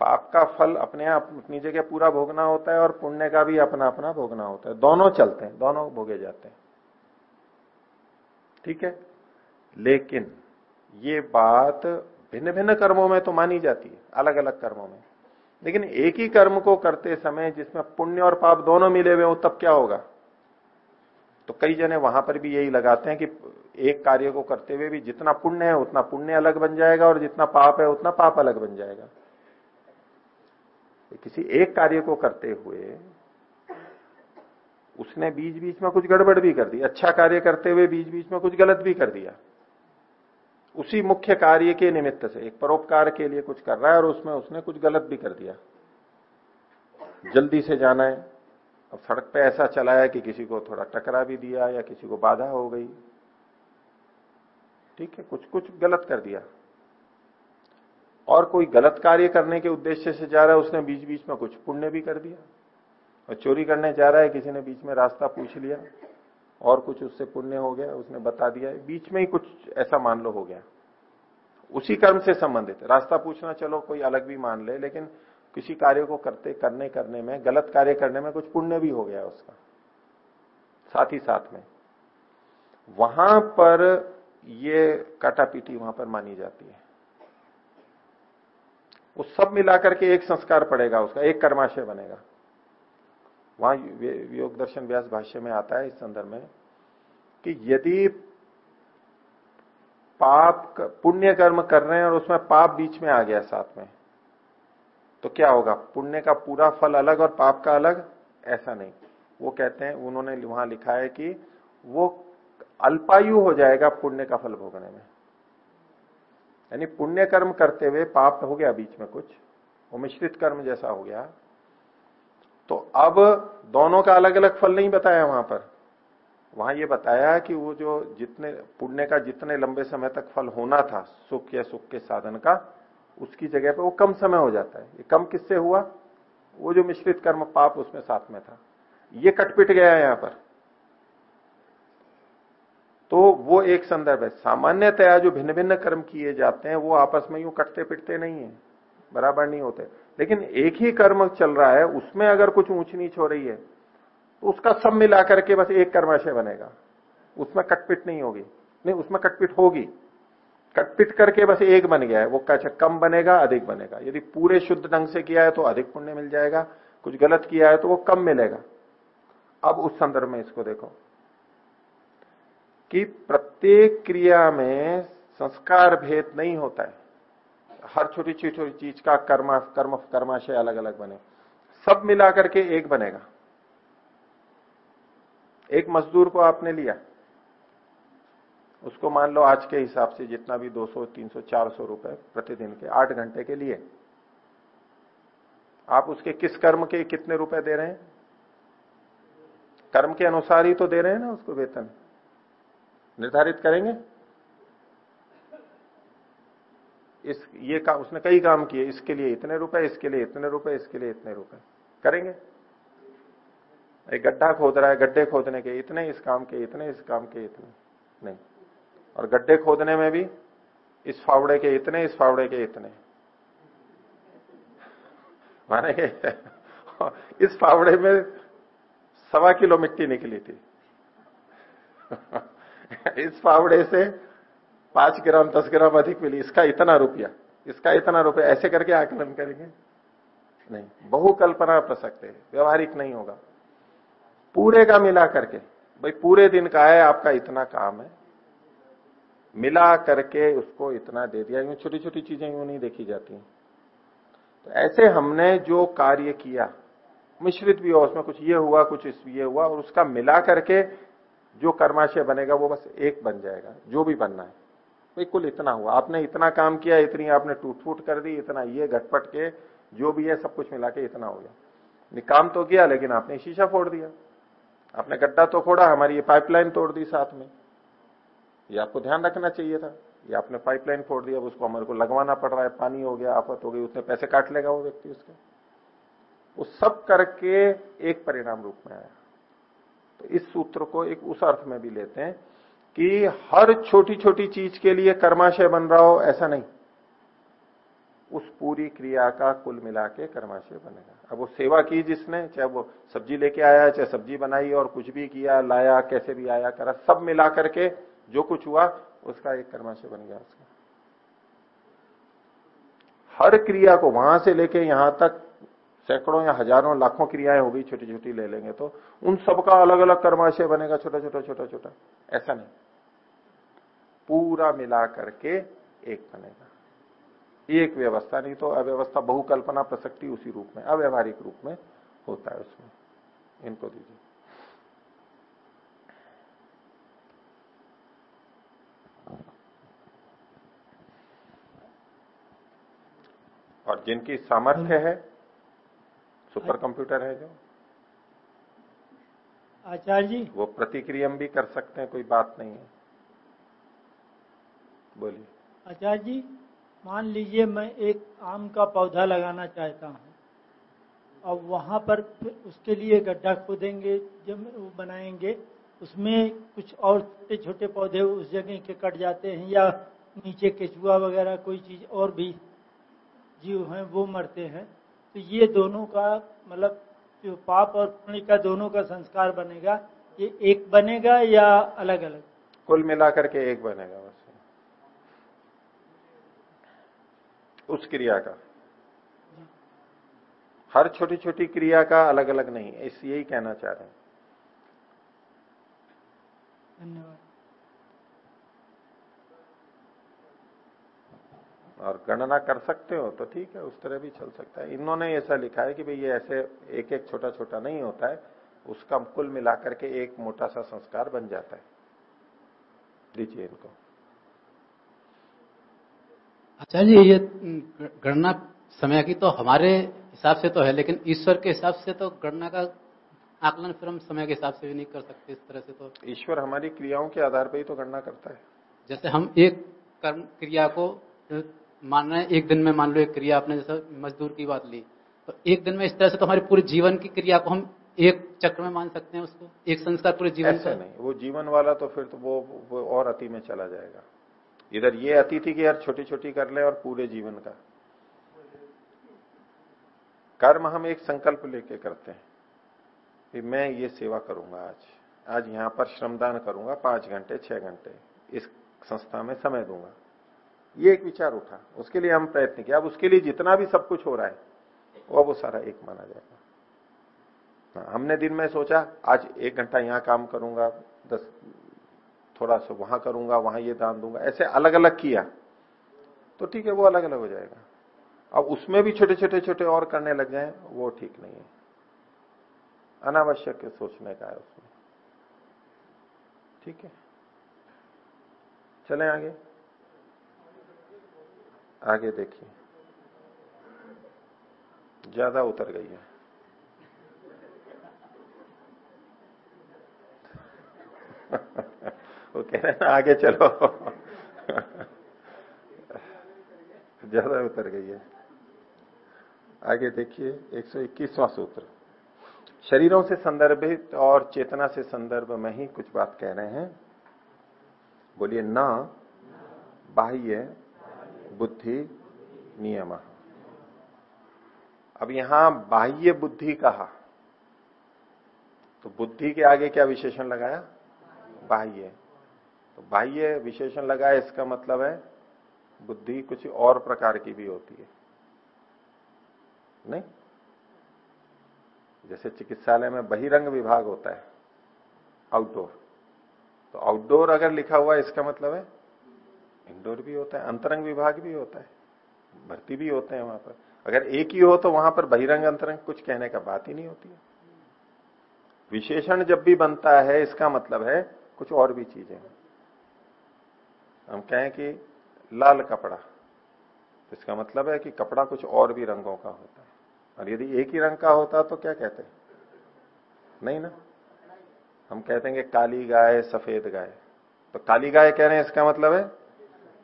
पाप का फल अपने आप अपनी जगह पूरा भोगना होता है और पुण्य का भी अपना अपना भोगना होता है। दोनों चलते हैं, दोनों भोगे जाते हैं। ठीक है? लेकिन ये बात भिन्न भिन्न कर्मों में तो मानी जाती है अलग अलग कर्मों में। लेकिन एक ही कर्म को करते समय जिसमें पुण्य और पाप दोनों मिले हुए हो, तब क्या होगा? तो कई जने वहाँ पर भी यही लगाते हैं कि एक कार्य को करते हुए भी जितना पुण्य है, उतना पुण्य अलग बन जाएगा और जितना पाप है, उतना पाप अलग बन जाएगा। तो किसी एक कार्य को करते हुए उसने बीच बीच में कुछ गड़बड़ भी कर दी अच्छा कार्य करते हुए बीच बीच में कुछ गलत भी कर दिया। उसी मुख्य कार्य के निमित्त से, एक परोपकार के लिए कुछ कर रहा है और उसमें उसने कुछ गलत भी कर दिया। जल्दी से जाना है। अब सड़क पे ऐसा चलाया कि किसी को थोड़ा टकरा भी दिया या किसी को बाधा हो गई। ठीक है, कुछ कुछ गलत कर दिया। और कोई गलत कार्य करने के उद्देश्य से जा रहा है, उसने बीच बीच में कुछ पुण्य भी कर दिया। और चोरी करने जा रहा है, किसी ने बीच में रास्ता पूछ लिया। और कुछ उससे पुण्य हो गया, उसने बता दिया। बीच में ही कुछ ऐसा मान लो हो गया। उसी कर्म से संबंधित। रास्ता पूछना, चलो, कोई अलग भी मान ले, लेकिन किसी कार्य को करते, करने करने में, गलत कार्य करने में कुछ पुण्य भी हो गया उसका। साथ ही साथ में। वहाँ पर ये काटापीटी वहाँ पर मानी जाती है। वो सब मिलाकर के एक संस्कार पड़ेगा उसका, एक कर्माशय बनेगा। वहाँ योग दर्शन व्यास भाष्य में आता है इस संदर्भ में कि यदि पाप पुण्य कर्म कर रहे हैं और उसमें पाप बीच में आ गया साथ में तो क्या होगा? पुण्य का पूरा फल अलग और पाप का अलग? ऐसा नहीं। वो कहते हैं, उन्होंने वहाँ लिखा है कि वो अल्पायु हो जाएगा पुण्य का फल भोगने में। यानी पुण्य कर्म करते हुए पाप हो गया बीच में कुछ, वो मिश्रित कर्म जैसा हो गया तो अब दोनों का अलग अलग फल नहीं बताया वहाँ पर। वहाँ ये बताया कि वो जो जितने, पुण्य का जितने लंबे समय तक फल होना था, सुख या सुख के साधन का, उसकी जगह पर वो कम समय हो जाता है। ये कम किससे हुआ? वो जो मिश्रित कर्म पाप उसमें साथ में था। ये कटपिट गया है यहाँ पर। तो वो एक संदर्भ है। सामान्यतया जो भिन्न भिन्न कर्म किए जाते हैं, वो आपस में यूँ कटते पिटते नहीं है। बराबर नहीं होते। लेकिन एक ही कर्म चल रहा है, उसमें अगर कुछ ऊंच नीच हो रही है तो उसका सब मिला करके बस एक कर्माशय बनेगा। उसमें कटपिट नहीं होगी। नहीं, उसमें कटपिट होगी। कटपिट करके बस एक बन गया है। वो कम बनेगा, अधिक बनेगा। यदि पूरे शुद्ध ढंग से किया है तो अधिक पुण्य मिल जाएगा। कुछ गलत किया है तो वो कम मिलेगा। अब उस संदर्भ में इसको देखो कि प्रत्येक क्रिया में संस्कार भेद नहीं होता है। हर छोटी छोटी चीज़ का कर्म कर्म कर्माशय अलग अलग बने। सब मिलाकर के एक बनेगा। एक मजदूर को आपने लिया। उसको मान लो आज के हिसाब से जितना भी 200, 300, 400 रुपए प्रतिदिन के आठ घंटे के लिए। आप उसके किस कर्म के कितने रुपए दे रहे हैं? कर्म के अनुसार ही तो दे रहे हैं ना उसको वेतन। निर्धारित करेंगे? इस, ये का, उसने कई काम किए, इसके लिए इतने रुपए, इसके लिए इतने रुपए, इसके लिए इतने रुपए। करेंगे? एक गड्ढा खोद रहा है, गड्ढे खोदने के, इतने इस काम के, इतने इस काम के, इतने। नहीं। और गड्ढे खोदने में भी इस फावड़े के, इतने इस फावड़े के, इतने। माने (laughs) इस फावड़े में सवा किलो मिट्टी निकली थी। (laughs) इस फावड़े से पाँच ग्राम, दस ग्राम अधिक मिली, इसका इतना रुपया, इसका इतना रुपया, ऐसे करके आकलन करेंगे? नहीं, बहुकल्पना प्रसक्त है, व्यवहारिक नहीं होगा। पूरे का मिला करके, भाई पूरे दिन का है, आपका इतना काम है। मिला करके उसको इतना दे दिया, यूँ छोटी छोटी चीज़ें यूँ नहीं देखी जाती तो ऐसे हमने जो कार्य किया, मिश्रित भी हो, उसमें कुछ ये हुआ, कुछ इस ये हुआ, और उसका मिला करके जो कर्माशय बनेगा, वो बस एक बन जाएगा, जो भी बनना है। भाई, कुल इतना हुआ। आपने इतना काम किया, इतनी आपने टूट फूट कर दी, इतना ये घटपट के, जो भी है, सब कुछ मिला के इतना हो गया। काम तो किया, लेकिन आपने शीशा फोड़ दिया। आपने गड्ढा तो फोड़ा हमारी ये पाइपलाइन तोड़ दी साथ में। ये आपको ध्यान रखना चाहिए था। ये आपने पाइपलाइन फोड़ दिया अब उसको हमारे को लगवाना पड़ रहा है, पानी हो गया, आफत हो गई, उसने पैसे काट लेगा वो व्यक्ति उसके। वो सब करके एक परिणाम रूप में आया। तो इस सूत्र को एक उस अर्थ में भी लेते हैं कि हर छोटी छोटी चीज़ के लिए कर्माशय बन रहा हो, ऐसा नहीं। उस पूरी क्रिया का कुल मिला के कर्माशय बनेगा। अब वो सेवा की जिसने, चाहे वो सब्ज़ी लेके आया, चाहे सब्ज़ी बनाई और कुछ भी किया, लाया, कैसे भी आया, करा, सब मिला करके जो कुछ हुआ, उसका एक कर्माशय बन गया उसका। हर क्रिया को वहाँ से लेके यहाँ तक सैकड़ों या हज़ारों, लाखों क्रियाएँ होगी छोटी छोटी ले लेंगे तो उन सबका अलग अलग कर्माशय बनेगा छोटा छोटा छोटा छोटा ऐसा नहीं। पूरा मिला करके एक बनेगा। एक व्यवस्था नहीं तो अव्यवस्था बहुकल्पना प्रसक्ति उसी रूप में अव्यवहारिक रूप में होता है उसमें। इनको दीजिए। और जिनकी सामर्थ्य है सुपर कंप्यूटर है जो आचार्य जी। वो प्रतिक्रियम भी कर सकते हैं कोई बात नहीं है। बोलिए। आचार्य जी मान लीजिए मैं एक आम का पौधा लगाना चाहता हूँ। और वहाँ पर उसके लिए गड्ढा खोदेंगे जब वो बनाएँगे। उसमें कुछ और छोटे छोटे पौधे उस जगह के कट जाते हैं या नीचे केचुआ वगैरह कोई चीज़ और भी जीव हैं वो मरते हैं। तो ये दोनों का मतलब जो पाप और पुण्य का दोनों का संस्कार बनेगा ये एक बनेगा या अलग अलग कुल मिलाकर के एक बनेगा बस उस क्रिया का। हर छोटी छोटी क्रिया का अलग अलग नहीं इस यही कहना चाह रहे हैं। और गणना कर सकते हो तो ठीक है उस तरह भी चल सकता है। इन्होंने ऐसा लिखा है कि भाई ये ऐसे एक एक छोटा छोटा नहीं होता है उसका कुल मिलाकर के एक मोटा सा संस्कार बन जाता है। दीजिए इनको। अच्छा जी ये गणना समय की तो हमारे हिसाब से तो है लेकिन ईश्वर के हिसाब से तो गणना का आकलन फिर हम समय के हिसाब से भी नहीं कर सकते इस तरह से तो। ईश्वर हमारी क्रियाओं के आधार पर ही तो गणना करता है। जैसे हम एक कर्म क्रिया को मान रहे एक दिन में मान लो एक क्रिया आपने जैसे मजदूर की बात ली तो एक दिन में इस तरह से तो हमारे पूरे जीवन की क्रिया को हम एक चक्र में मान सकते हैं उसको एक संस्कार पूरे जीवन ऐसा नहीं वो जीवन वाला तो फिर तो वो, वो और अति में चला जाएगा। इधर ये अतिथि की यार छोटी छोटी कर ले और पूरे जीवन का। कर्म हम एक संकल्प लेके करते हैं कि मैं ये सेवा करूँगा आज। आज यहाँ पर श्रमदान करूँगा पाँच घंटे छह घंटे। इस संस्था में समय दूँगा। ये एक विचार उठा। उसके लिए हम प्रयत्न किया अब उसके लिए जितना भी सब कुछ हो रहा है वो वो सारा एक माना जाएगा। हाँ, हमने दिन में सोचा आज एक घंटा यहाँ काम करूँगा दस थोड़ा सा वहाँ करूँगा, वहाँ ये दान दूँगा, ऐसे अलग अलग किया तो ठीक है, वो अलग अलग हो जाएगा। अब उसमें भी छोटे छोटे छोटे और करने लग जाए, वो ठीक नहीं है। अनावश्यक सोचने का है उसमें। ठीक है? चले आगे। आगे देखिए। ज़्यादा उतर गई है। (laughs) वो कह रहे हैं, आगे चलो। ज़्यादा उतर गई है। आगे देखिए 121वां सूत्र। शरीरों से संदर्भित और चेतना से संदर्भ में ही कुछ बात कह रहे हैं। बोलिए, न, बाह्य, बुद्धि, नियम। अब यहाँ बाह्य बुद्धि कहा। तो बुद्धि के आगे क्या विशेषण लगाया? बाह्य। तो बाह्य विशेषण लगाया इसका मतलब है बुद्धि कुछ और प्रकार की भी होती है। नहीं? जैसे चिकित्सालय में बहिरंग विभाग होता है आउटडोर तो आउटडोर अगर लिखा हुआ है, इसका मतलब है इंडोर भी होता है, अंतरंग विभाग भी होता है, भर्ती भी होते हैं वहाँ पर। अगर एक ही हो तो वहाँ पर बहिरंग अंतरंग कुछ कहने का बात ही नहीं होती है। विशेषण जब भी बनता है, इसका मतलब है कुछ और भी चीज़ें हम कहें कि लाल कपड़ा। तो इसका मतलब है कि कपड़ा कुछ और भी रंगों का होता है। और यदि एक ही रंग का होता तो क्या कहते? हैं नहीं ना? हम कहते हैं कि काली गाय, सफ़ेद गाय। तो काली गाय कह रहे हैं, इसका मतलब है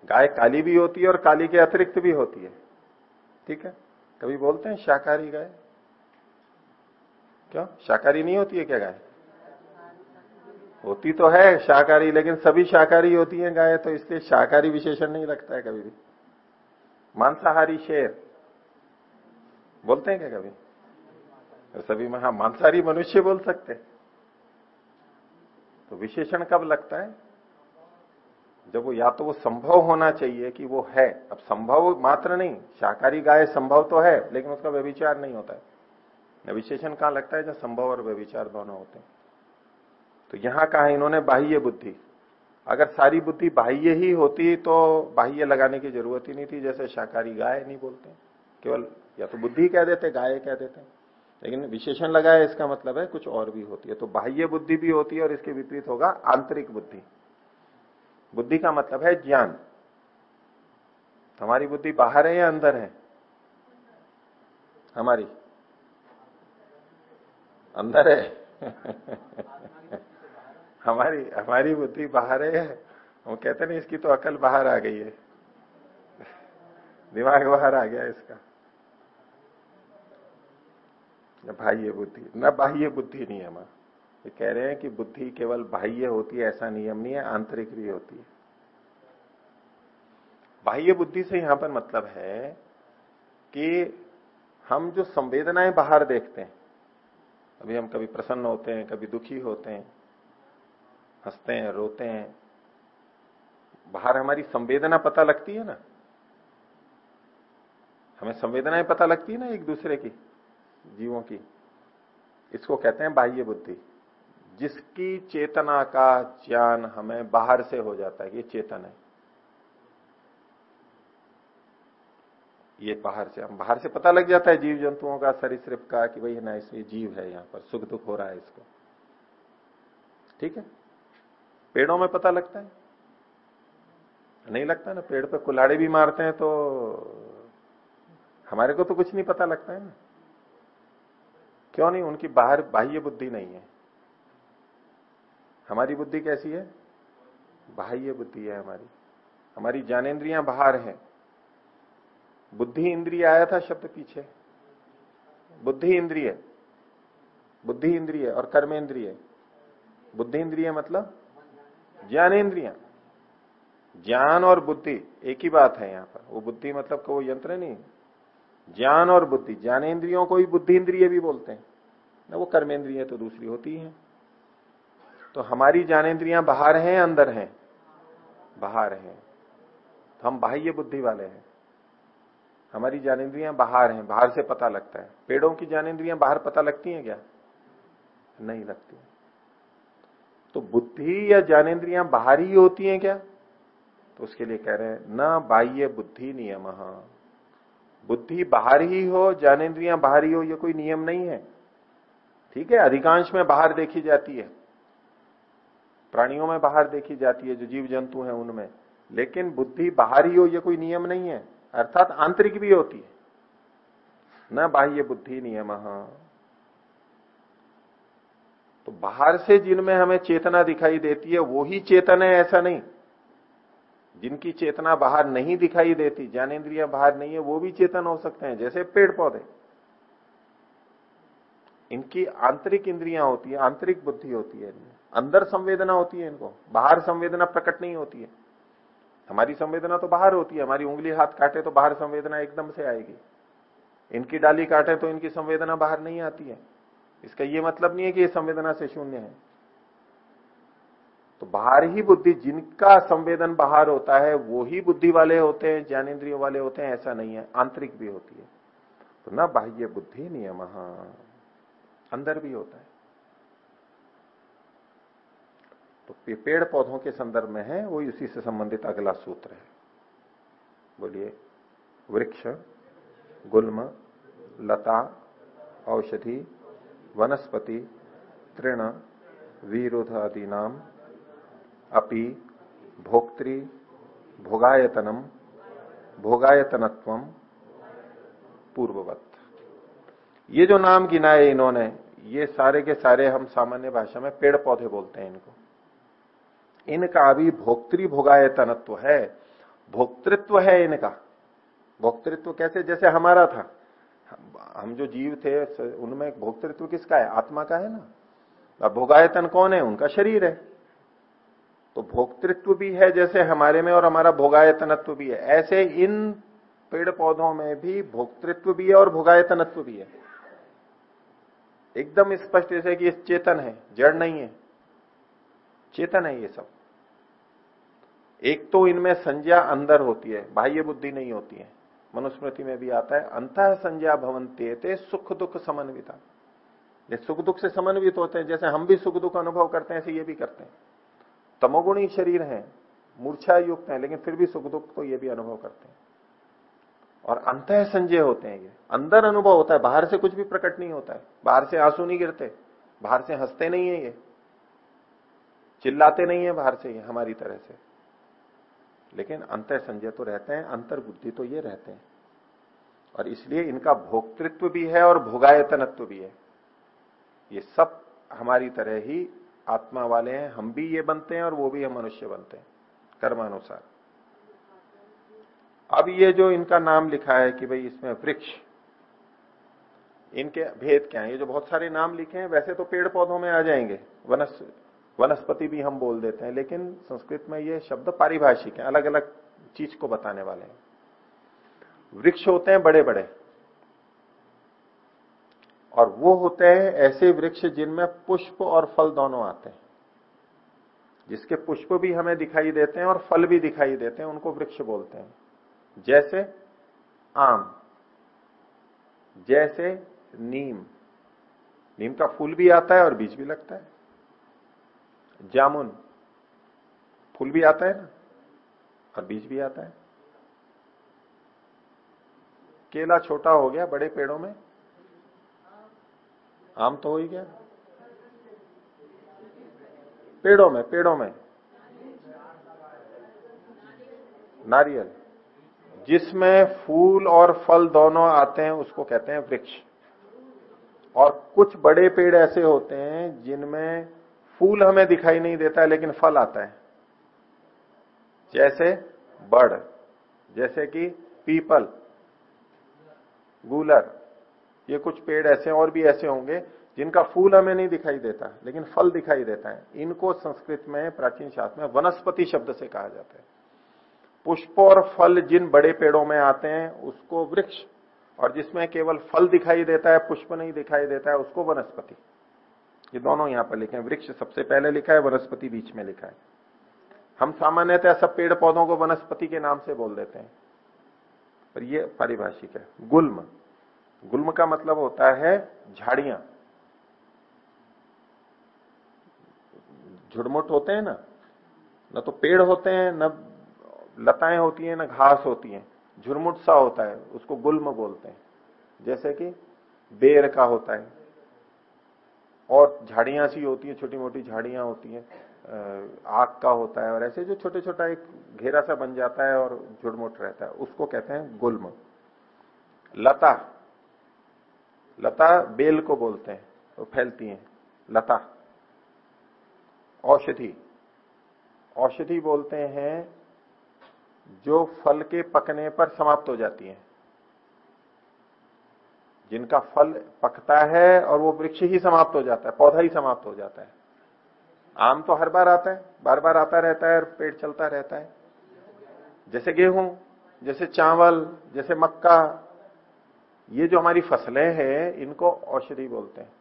गाय काली भी होती है और काली के अतिरिक्त भी होती है। ठीक है? कभी बोलते हैं शाकाहारी गाय? क्यों? शाकाहारी नहीं होती है क्या गाय? होती तो है, शाकाहारी, लेकिन सभी शाकाहारी होती है गाय तो इसलिए शाकाहारी विशेषण नहीं रखता है कभी भी। मांसाहारी शेर। बोलते हैं क्या कभी? तो सभी में हाँ मांसाहारी मनुष्य बोल सकते तो विशेषण कब लगता है? जब वो या तो वो संभव होना चाहिए कि वो है। अब संभव मात्र नहीं, शाकाहारी गाय संभव तो है, लेकिन उसका व्यविचार नहीं होता है। विशेषण कहाँ लगता है जब संभव और व्यविचार दोनों होते हैं। तो यहाँ कहा इन्होंने बाह्य बुद्धि। अगर सारी बुद्धि बाह्य ही होती तो बाह्य लगाने की ज़रूरत ही नहीं थी, जैसे शाकाहारी गाय नहीं बोलते। केवल या तो बुद्धि कह देते, गाय कह देते। लेकिन विशेषण लगाया, इसका मतलब है कुछ और भी होती है। तो बाह्य बुद्धि भी होती है और इसके विपरीत होगा आंतरिक बुद्धि। बुद्धि का मतलब है ज्ञान। हमारी बुद्धि बाहर है या अंदर है? हमारी। अंदर है। (laughs) हमारी हमारी बुद्धि बाहर है। वो कहते नहीं, इसकी तो अकल बाहर आ गई है। दिमाग बाहर आ गया इसका। न बाह्य बुद्धि, न बाह्य बुद्धि नियम। ये कह रहे हैं कि बुद्धि केवल बाह्य होती है, ऐसा नियम नहीं है, आंतरिक भी होती है। बाह्य बुद्धि से यहाँ पर मतलब है कि हम जो संवेदनाएँ बाहर देखते हैं, अभी हम कभी प्रसन्न होते हैं, कभी दुखी होते हैं हँसते हैं, रोते हैं। बाहर हमारी संवेदना पता लगती है ना? हमें संवेदनाएँ पता लगती है ना एक दूसरे की, जीवों की? इसको कहते हैं बाह्य बुद्धि। जिसकी चेतना का ज्ञान हमें बाहर से हो जाता है, ये चेतन है। ये बाहर से हम बाहर से पता लग जाता है जीव जंतुओं का, सरिसृप का कि भाई ना, इसमें जीव है यहाँ पर, सुख दुख हो रहा है इसको। ठीक है? पेड़ों में पता लगता है? नहीं लगता ना? पेड़ पे कुल्हाड़े भी मारते हैं तो हमारे को तो कुछ नहीं पता लगता है ना? क्यों नहीं? उनकी बाहर बाह्य बुद्धि नहीं है। हमारी बुद्धि कैसी है? बाह्य बुद्धि है हमारी। हमारी ज्ञानेन्द्रियाँ बाहर है। बुद्धि इंद्रिय आया था शब्द पीछे। बुद्धि इंद्रिय। बुद्धि इंद्रिय और कर्मेंद्रिय। बुद्धि इंद्रिय मतलब ज्ञानेन्द्रिया। ज्ञान और बुद्धि, एक ही बात है यहाँ पर। वो बुद्धि मतलब को वो यंत्र नहीं ज्ञान और बुद्धि, ज्ञानेन्द्रियों को ही बुद्धि इंद्रिय भी बोलते हैं। ना, वो कर्मेंद्रिय तो दूसरी होती है। तो हमारी ज्ञानेन्द्रियाँ बाहर हैं, अंदर हैं? बाहर हैं। तो हम बाह्य बुद्धि वाले हैं। हमारी ज्ञानेन्द्रियाँ बाहर हैं, बाहर से पता लगता है। पेड़ों की ज्ञानेन्द्रियाँ बाहर पता लगती हैं क्या? नहीं लगती। तो बुद्धि या ज्ञानेन्द्रियाँ बाहर ही होती हैं क्या? तो उसके लिए कह रहे हैं, न बाह्य बुद्धि नियम। बुद्धि बाहर ही हो, ज्ञानेन्द्रियाँ बाहर ही हो यह कोई नियम नहीं है। ठीक है, अधिकांश में बाहर देखी जाती है। प्राणियों में बाहर देखी जाती है, जो जीव जंतु हैं उनमें। लेकिन बुद्धि बाहर ही हो यह कोई नियम नहीं है। अर्थात आंतरिक भी होती है। न बाह्य बुद्धि नियम। तो बाहर से जिनमें हमें चेतना दिखाई देती है, वो ही चेतन है, ऐसा नहीं। जिनकी चेतना बाहर नहीं दिखाई देती, ज्ञानेन्द्रिया बाहर नहीं है, वो भी चेतन हो सकते हैं, जैसे पेड़ पौधे इनकी आंतरिक इंद्रियाँ होती है, आंतरिक बुद्धि होती है। अंदर संवेदना होती है इनको, बाहर संवेदना प्रकट नहीं होती है। हमारी संवेदना तो बाहर होती है, हमारी उंगली हाथ काटे तो बाहर संवेदना एकदम से आएगी। इनकी डाली काटे तो इनकी संवेदना बाहर नहीं आती है। इसका ये मतलब नहीं है कि ये संवेदना से शून्य है। तो बाहर ही बुद्धि जिनका संवेदन बाहर होता है, वो ही बुद्धि वाले होते हैं, ज्ञानेन्द्रियों वाले होते हैं, ऐसा नहीं है। आंतरिक भी होती है। तो न बाह्य बुद्धि नियम अंदर भी होता है। तो पेड़ पौधों के संदर्भ में है, वो उसी से संबंधित अगला सूत्र है। बोलिए, वृक्ष, गुल्म, लता, औषधि वनस्पति, तृण विरोध नाम अपि, भोक्तृ, भोगायतनम, भोगायतनत्व, पूर्ववत। ये जो नाम गिनाए इन्होंने, ये सारे के सारे हम सामान्य भाषा में पेड़ पौधे बोलते हैं इनको। इनका भी भोक्तृ भोगायतनत्व है। भोक्तृत्व है इनका। भोक्तृत्व कैसे? जैसे हमारा था। हम जो जीव थे, उनमें भोक्तृत्व किसका है? आत्मा का है ना? अब भोगायतन कौन है? उनका शरीर है। तो भोक्तृत्व भी है जैसे हमारे में और हमारा भोगायतनत्व भी है। ऐसे इन पेड़ पौधों में भी भोक्तृत्व भी है और भोगायतनत्व भी है। एकदम स्पष्ट जैसे कि चेतन है। जड़ नहीं है। चेतन है ये सब। एक तो इनमें संज्ञा अंदर होती है, बाह्य बुद्धि नहीं होती है। मनुस्मृति में भी आता है, अंत संज्ञा भवंते सुख दुख समन्विता। ये सुख दुख से समन्वित होते हैं, जैसे हम भी सुख दुख अनुभव करते हैं, ऐसे ये भी करते हैं। तमोगुणी शरीर है मूर्छा युक्त है, लेकिन फिर भी सुख दुख तो ये भी अनुभव करते हैं। और अंत संजय होते हैं ये। अंदर अनुभव होता है, बाहर से कुछ भी प्रकट नहीं होता है। बाहर से आँसू नहीं गिरते, बाहर से हँसते नहीं है ये। चिल्लाते नहीं है बाहर से ये, हमारी तरह से। लेकिन अंत संजय तो रहते हैं अंतर बुद्धि तो ये रहते हैं। और इसलिए इनका भोक्तृत्व भी है और भोगायतनत्व भी है। ये सब हमारी तरह ही आत्मा वाले हैं, हम भी ये बनते हैं और वो भी हम मनुष्य बनते हैं, कर्मानुसार। अब ये जो इनका नाम लिखा है कि भाई इसमें वृक्ष, इनके भेद क्या है? ये जो बहुत सारे नाम लिखे हैं, वैसे तो पेड़ पौधों में आ जाएँगे वनस वनस्पति भी हम बोल देते हैं, लेकिन संस्कृत में ये शब्द पारिभाषिक है अलग अलग चीज़ को बताने वाले हैं। वृक्ष होते हैं बड़े बड़े और वो होते हैं ऐसे वृक्ष जिनमें पुष्प और फल दोनों आते हैं। जिसके पुष्प भी हमें दिखाई देते हैं और फल भी दिखाई देते हैं, उनको वृक्ष बोलते हैं। जैसे आम, जैसे नीम नीम का फूल भी आता है और बीज भी लगता है। जामुन, फूल भी आता है ना, और बीज भी आता है। केला छोटा हो गया बड़े पेड़ों में, आम तो हो ही गया। पेड़ों में पेड़ों में। नारियल, जिसमें फूल और फल दोनों आते हैं, उसको कहते हैं वृक्ष। और कुछ बड़े पेड़ ऐसे होते हैं, जिनमें फूल हमें दिखाई नहीं देता है, लेकिन फल आता है। जैसे बड़ जैसे कि पीपल, गूलर, ये कुछ पेड़ ऐसे और भी ऐसे होंगे, जिनका फूल हमें नहीं दिखाई देता, लेकिन फल दिखाई देता है। इनको संस्कृत में, प्राचीन शास्त्र में वनस्पति शब्द से कहा जाता है। पुष्प और फल जिन बड़े पेड़ों में आते हैं, उसको वृक्ष, और जिसमें केवल फल दिखाई देता है, पुष्प नहीं दिखाई देता है, उसको वनस्पति। ये दोनों यहाँ पर लिखे हैं। वृक्ष सबसे पहले लिखा है, वनस्पति बीच में लिखा है। हम सामान्यतः सब पेड़ पौधों को वनस्पति के नाम से बोल देते हैं। पर ये पारिभाषिक है। गुल्म। गुल्म का मतलब होता है झाड़ियाँ। झुड़मुट होते हैं ना? न तो पेड़ होते हैं, न लताएँ होती हैं, न घास होती हैं। झुरमुट सा होता है, उसको गुल्म बोलते हैं। जैसे कि बेर का होता है। और झाड़ियाँ सी होती हैं छोटी मोटी झाड़ियाँ होती हैं आग का होता है और ऐसे जो छोटे छोटा एक घेरा सा बन जाता है और झुड़मुट रहता है, उसको कहते हैं गुल्म। लता। लता बेल को बोलते हैं तो फैलती हैं। लता। औषधि। औषधि बोलते हैं जो फल के पकने पर समाप्त हो जाती हैं। जिनका फल पकता है और वो वृक्ष ही समाप्त हो जाता है, पौधा ही समाप्त हो जाता है। आम तो हर बार आता है, बार बार आता रहता है और पेड़ चलता रहता है। जैसे गेहूँ, जैसे चावल, जैसे मक्का, ये जो हमारी फ़सलें हैं, इनको औषधि बोलते हैं।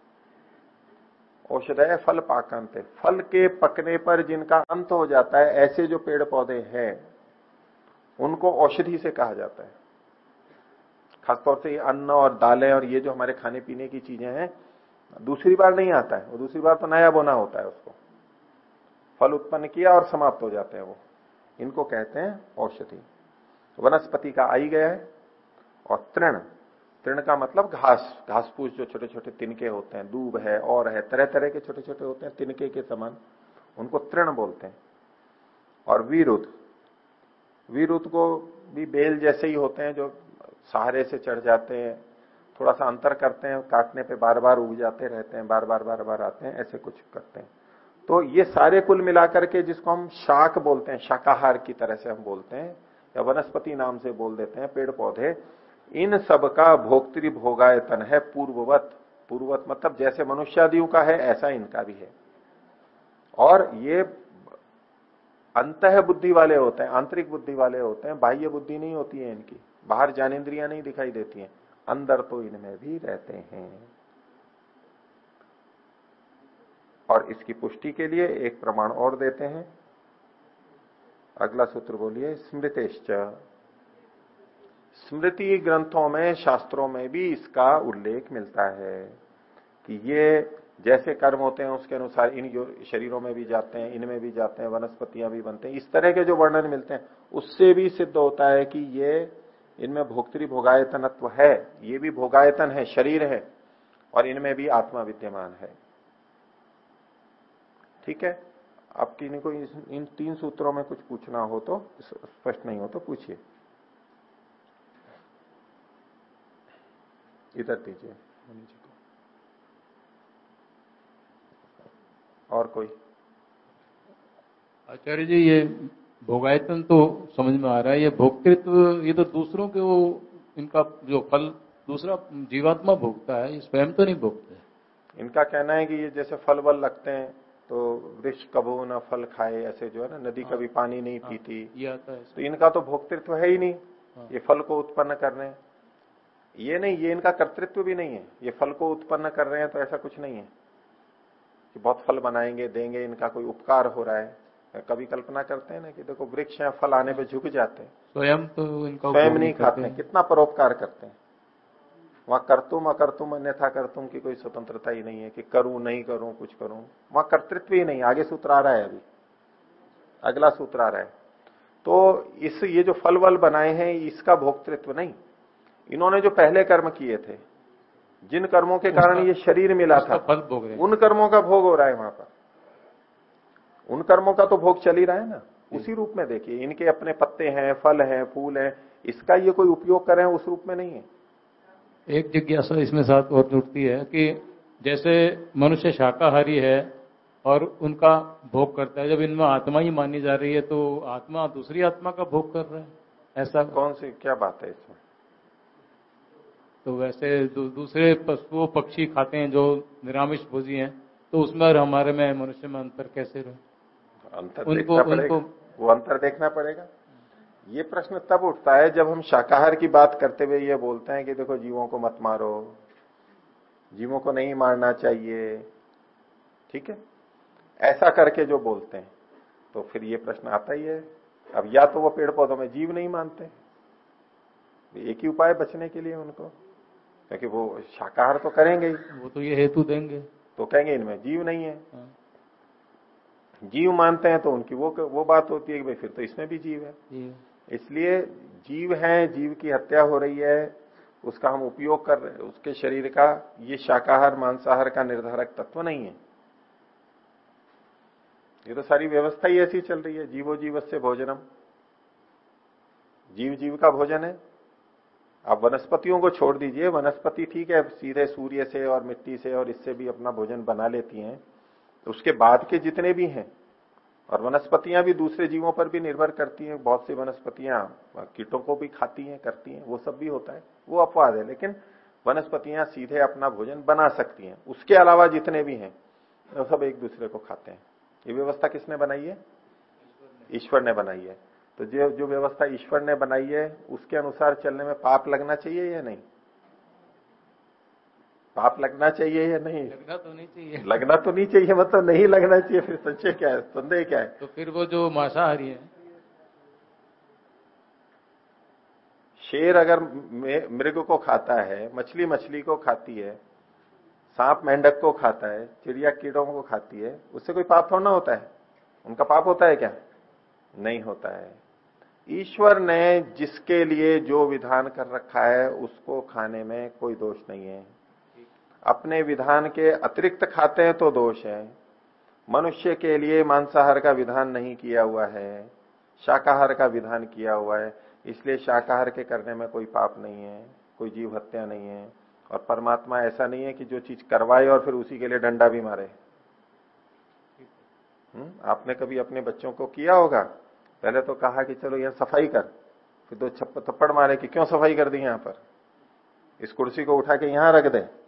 औषधय फल पाकंत। फल के पकने पर जिनका अंत हो जाता है, ऐसे जो पेड़ पौधे हैं, उनको औषधि से कहा जाता है। खासतौर से ये अन्न और दालें और ये जो हमारे खाने पीने की चीज़ें हैं, दूसरी बार नहीं आता है। वो दूसरी बार तो नया बोना होता है उसको। फल उत्पन्न किया और समाप्त हो जाते हैं वो। इनको कहते हैं औषधि। वनस्पति का आई गया है और तृण। तृण का मतलब घास। घास फूस जो छोटे छोटे तिनके होते हैं, दूब है, और है तरह तरह के छोटे छोटे होते हैं, तिनके के समान। उनको तृण बोलते हैं। और वीरुद वीरुद को भी बेल जैसे ही होते हैं, जो सहारे से चढ़ जाते हैं, थोड़ा सा अंतर करते हैं, काटने पे बार बार उग जाते रहते हैं बार बार बार बार आते हैं, ऐसे कुछ करते हैं। तो ये सारे कुल मिलाकर के जिसको हम शाक बोलते हैं, शाकाहार की तरह से हम बोलते हैं, या वनस्पति नाम से बोल देते हैं पेड़ पौधे इन सब का भोक्तृ भोगायतन है पूर्ववत। पूर्ववत मतलब जैसे मनुष्यादियों का है, ऐसा इनका भी है। और ये अंत बुद्धि वाले होते हैं, आंतरिक बुद्धि वाले होते हैं, बाह्य बुद्धि नहीं होती है इनकी। बाहर ज्ञानेन्द्रिया नहीं दिखाई देती हैं, अंदर तो इनमें भी रहते हैं। और इसकी पुष्टि के लिए एक प्रमाण और देते हैं। अगला सूत्र बोलिए, स्मृतेश्च। स्मृति ग्रंथों में, शास्त्रों में भी इसका उल्लेख मिलता है कि ये जैसे कर्म होते हैं, उसके अनुसार इन शरीरों में भी जाते हैं, इनमें भी जाते हैं, वनस्पतियाँ भी बनते हैं, इस तरह के जो वर्णन मिलते हैं, उससे भी सिद्ध होता है कि ये इनमें भोक्तरी भोगायतनत्व है, ये भी भोगायतन है, शरीर है, और इनमें भी आत्मा विद्यमान है। ठीक है? आप किन्हीं को इन तीन सूत्रों में कुछ पूछना हो तो स्पष्ट नहीं हो तो पूछिए। इधर दीजिए और कोई? आचार्य जी, ये भोगायतन तो समझ में आ रहा है। ये भोक्तृत्व ये तो दूसरों के वो इनका जो फल दूसरा जीवात्मा भोगता है ये स्वयं तो नहीं भोगते इनका कहना है कि ये जैसे फल वल लगते हैं तो वृक्ष कबो न फल खाए ऐसे जो है ना नदी कभी पानी नहीं हाँ, पीती। ये आता है तो इनका तो भोक्तृत्व है ही नहीं हाँ। ये फल को उत्पन्न कर रहे हैं ये नहीं ये इनका कर्तृत्व भी नहीं है। ये फल को उत्पन्न कर रहे हैं तो ऐसा कुछ नहीं है। कि बहुत फल बनाएँगे देंगे इनका कोई उपकार हो रहा है। कभी कल्पना करते हैं ना कि देखो वृक्ष या फल आने पे झुक जाते हैं। स्वयं तो इनका स्वयं नहीं खाते हैं। कितना परोपकार करते हैं। वहाँ करतुम अकर्तुम अन्यथा करतुम की कोई स्वतंत्रता ही नहीं है कि करूँ नहीं करूँ कुछ करूँ। वहाँ कर्तृत्व ही नहीं आगे सूत्र आ रहा है अभी। अगला सूत्र आ रहा है। तो इस ये जो फल वल बनाए हैं इसका भोक्तृत्व नहीं। इन्होंने जो पहले कर्म किए थे जिन कर्मों के कारण ये शरीर मिला था फल भोग उन कर्मों का भोग हो रहा है वहाँ पर। उन कर्मों का तो भोग चल ही रहा है ना। उसी रूप में देखिए इनके अपने पत्ते हैं फल हैं फूल हैं इसका ये कोई उपयोग कर उस रूप में नहीं है। एक जिज्ञासा इसमें साथ और जुड़ती है कि जैसे मनुष्य शाकाहारी है और उनका भोग करता है जब इनमें आत्मा ही मानी जा रही है तो आत्मा दूसरी आत्मा का भोग कर रहा है। ऐसा कौन सी क्या बात है इसमें? तो वैसे दू, दूसरे पशुओं पक्षी खाते हैं जो निरामिष भोजी हैं तो उसमें और हमारे में मनुष्य में अंतर कैसे रहे? अंतर उनको- देखना पड़ेगा। उनको- वो अंतर देखना पड़ेगा। ये प्रश्न तब उठता है जब हम शाकाहार की बात करते हुए ये बोलते हैं कि देखो जीवों को मत मारो। जीवों को नहीं मारना चाहिए। ठीक है? ऐसा करके जो बोलते हैं तो फिर ये प्रश्न आता ही है। अब या तो वो पेड़ पौधों में जीव नहीं मानते। एक ही उपाय बचने के लिए उनको। क्योंकि वो शाकाहार तो करेंगे ही। वो तो ये हेतु देंगे। तो कहेंगे इनमें जीव नहीं है। हाँ, जीव मानते हैं तो उनकी वो वो बात होती है कि भाई फिर तो इसमें भी जीव है। इसलिए जीव है जीव की हत्या हो रही है उसका हम उपयोग कर रहे हैं। उसके शरीर का ये शाकाहार मांसाहार का निर्धारक तत्व नहीं है। ये तो सारी व्यवस्था ही ऐसी चल रही है जीवो जीव से भोजनम। जीव जीव का भोजन है। आप वनस्पतियों को छोड़ दीजिए वनस्पति ठीक है सीधे सूर्य से और मिट्टी से और इससे भी अपना भोजन बना लेती हैं। तो उसके बाद के जितने भी हैं और वनस्पतियाँ भी दूसरे जीवों पर भी निर्भर करती हैं, बहुत सी वनस्पतियाँ कीटों को भी खाती हैं, करती हैं, वो सब भी होता है, वो अपवाद है, लेकिन वनस्पतियाँ सीधे अपना भोजन बना सकती हैं। उसके अलावा जितने भी हैं, वो सब एक दूसरे को खाते हैं। ये व्यवस्था किसने बनाई है? ईश्वर ने बनाई है। तो जो जो व्यवस्था ईश्वर ने बनाई है, उसके अनुसार चलने में पाप लगना चाहिए या नहीं? पाप लगना चाहिए या नहीं? लगना तो नहीं चाहिए। लगना तो नहीं चाहिए मतलब नहीं लगना चाहिए फिर संशय क्या है संदेह क्या है? तो फिर वो जो मांसाहारी है। शेर अगर मृग को खाता है मछली मछली को खाती है सांप मेंढक को खाता है चिड़िया कीड़ों को खाती है उससे कोई पाप थोड़ा ना होता है? उनका पाप होता है क्या? नहीं होता है। ईश्वर ने जिसके लिए जो विधान कर रखा है उसको खाने में कोई दोष नहीं है। अपने विधान के अतिरिक्त खाते हैं तो दोष है। मनुष्य के लिए मांसाहार का विधान नहीं किया हुआ है। शाकाहार का विधान किया हुआ है। इसलिए शाकाहार के करने में कोई पाप नहीं है, कोई जीव हत्या नहीं है। और परमात्मा ऐसा नहीं है कि जो चीज़ करवाए और फिर उसी के लिए डंडा भी मारे। हम्म? आपने कभी अपने बच्चों को किया होगा? पहले तो कहा कि चलो यहाँ सफ़ाई कर। फिर दो थप्पड़ मारे कि क्यों सफ़ाई कर दी यहाँ पर? इस कुर्सी को उठा के यहाँ रख दे।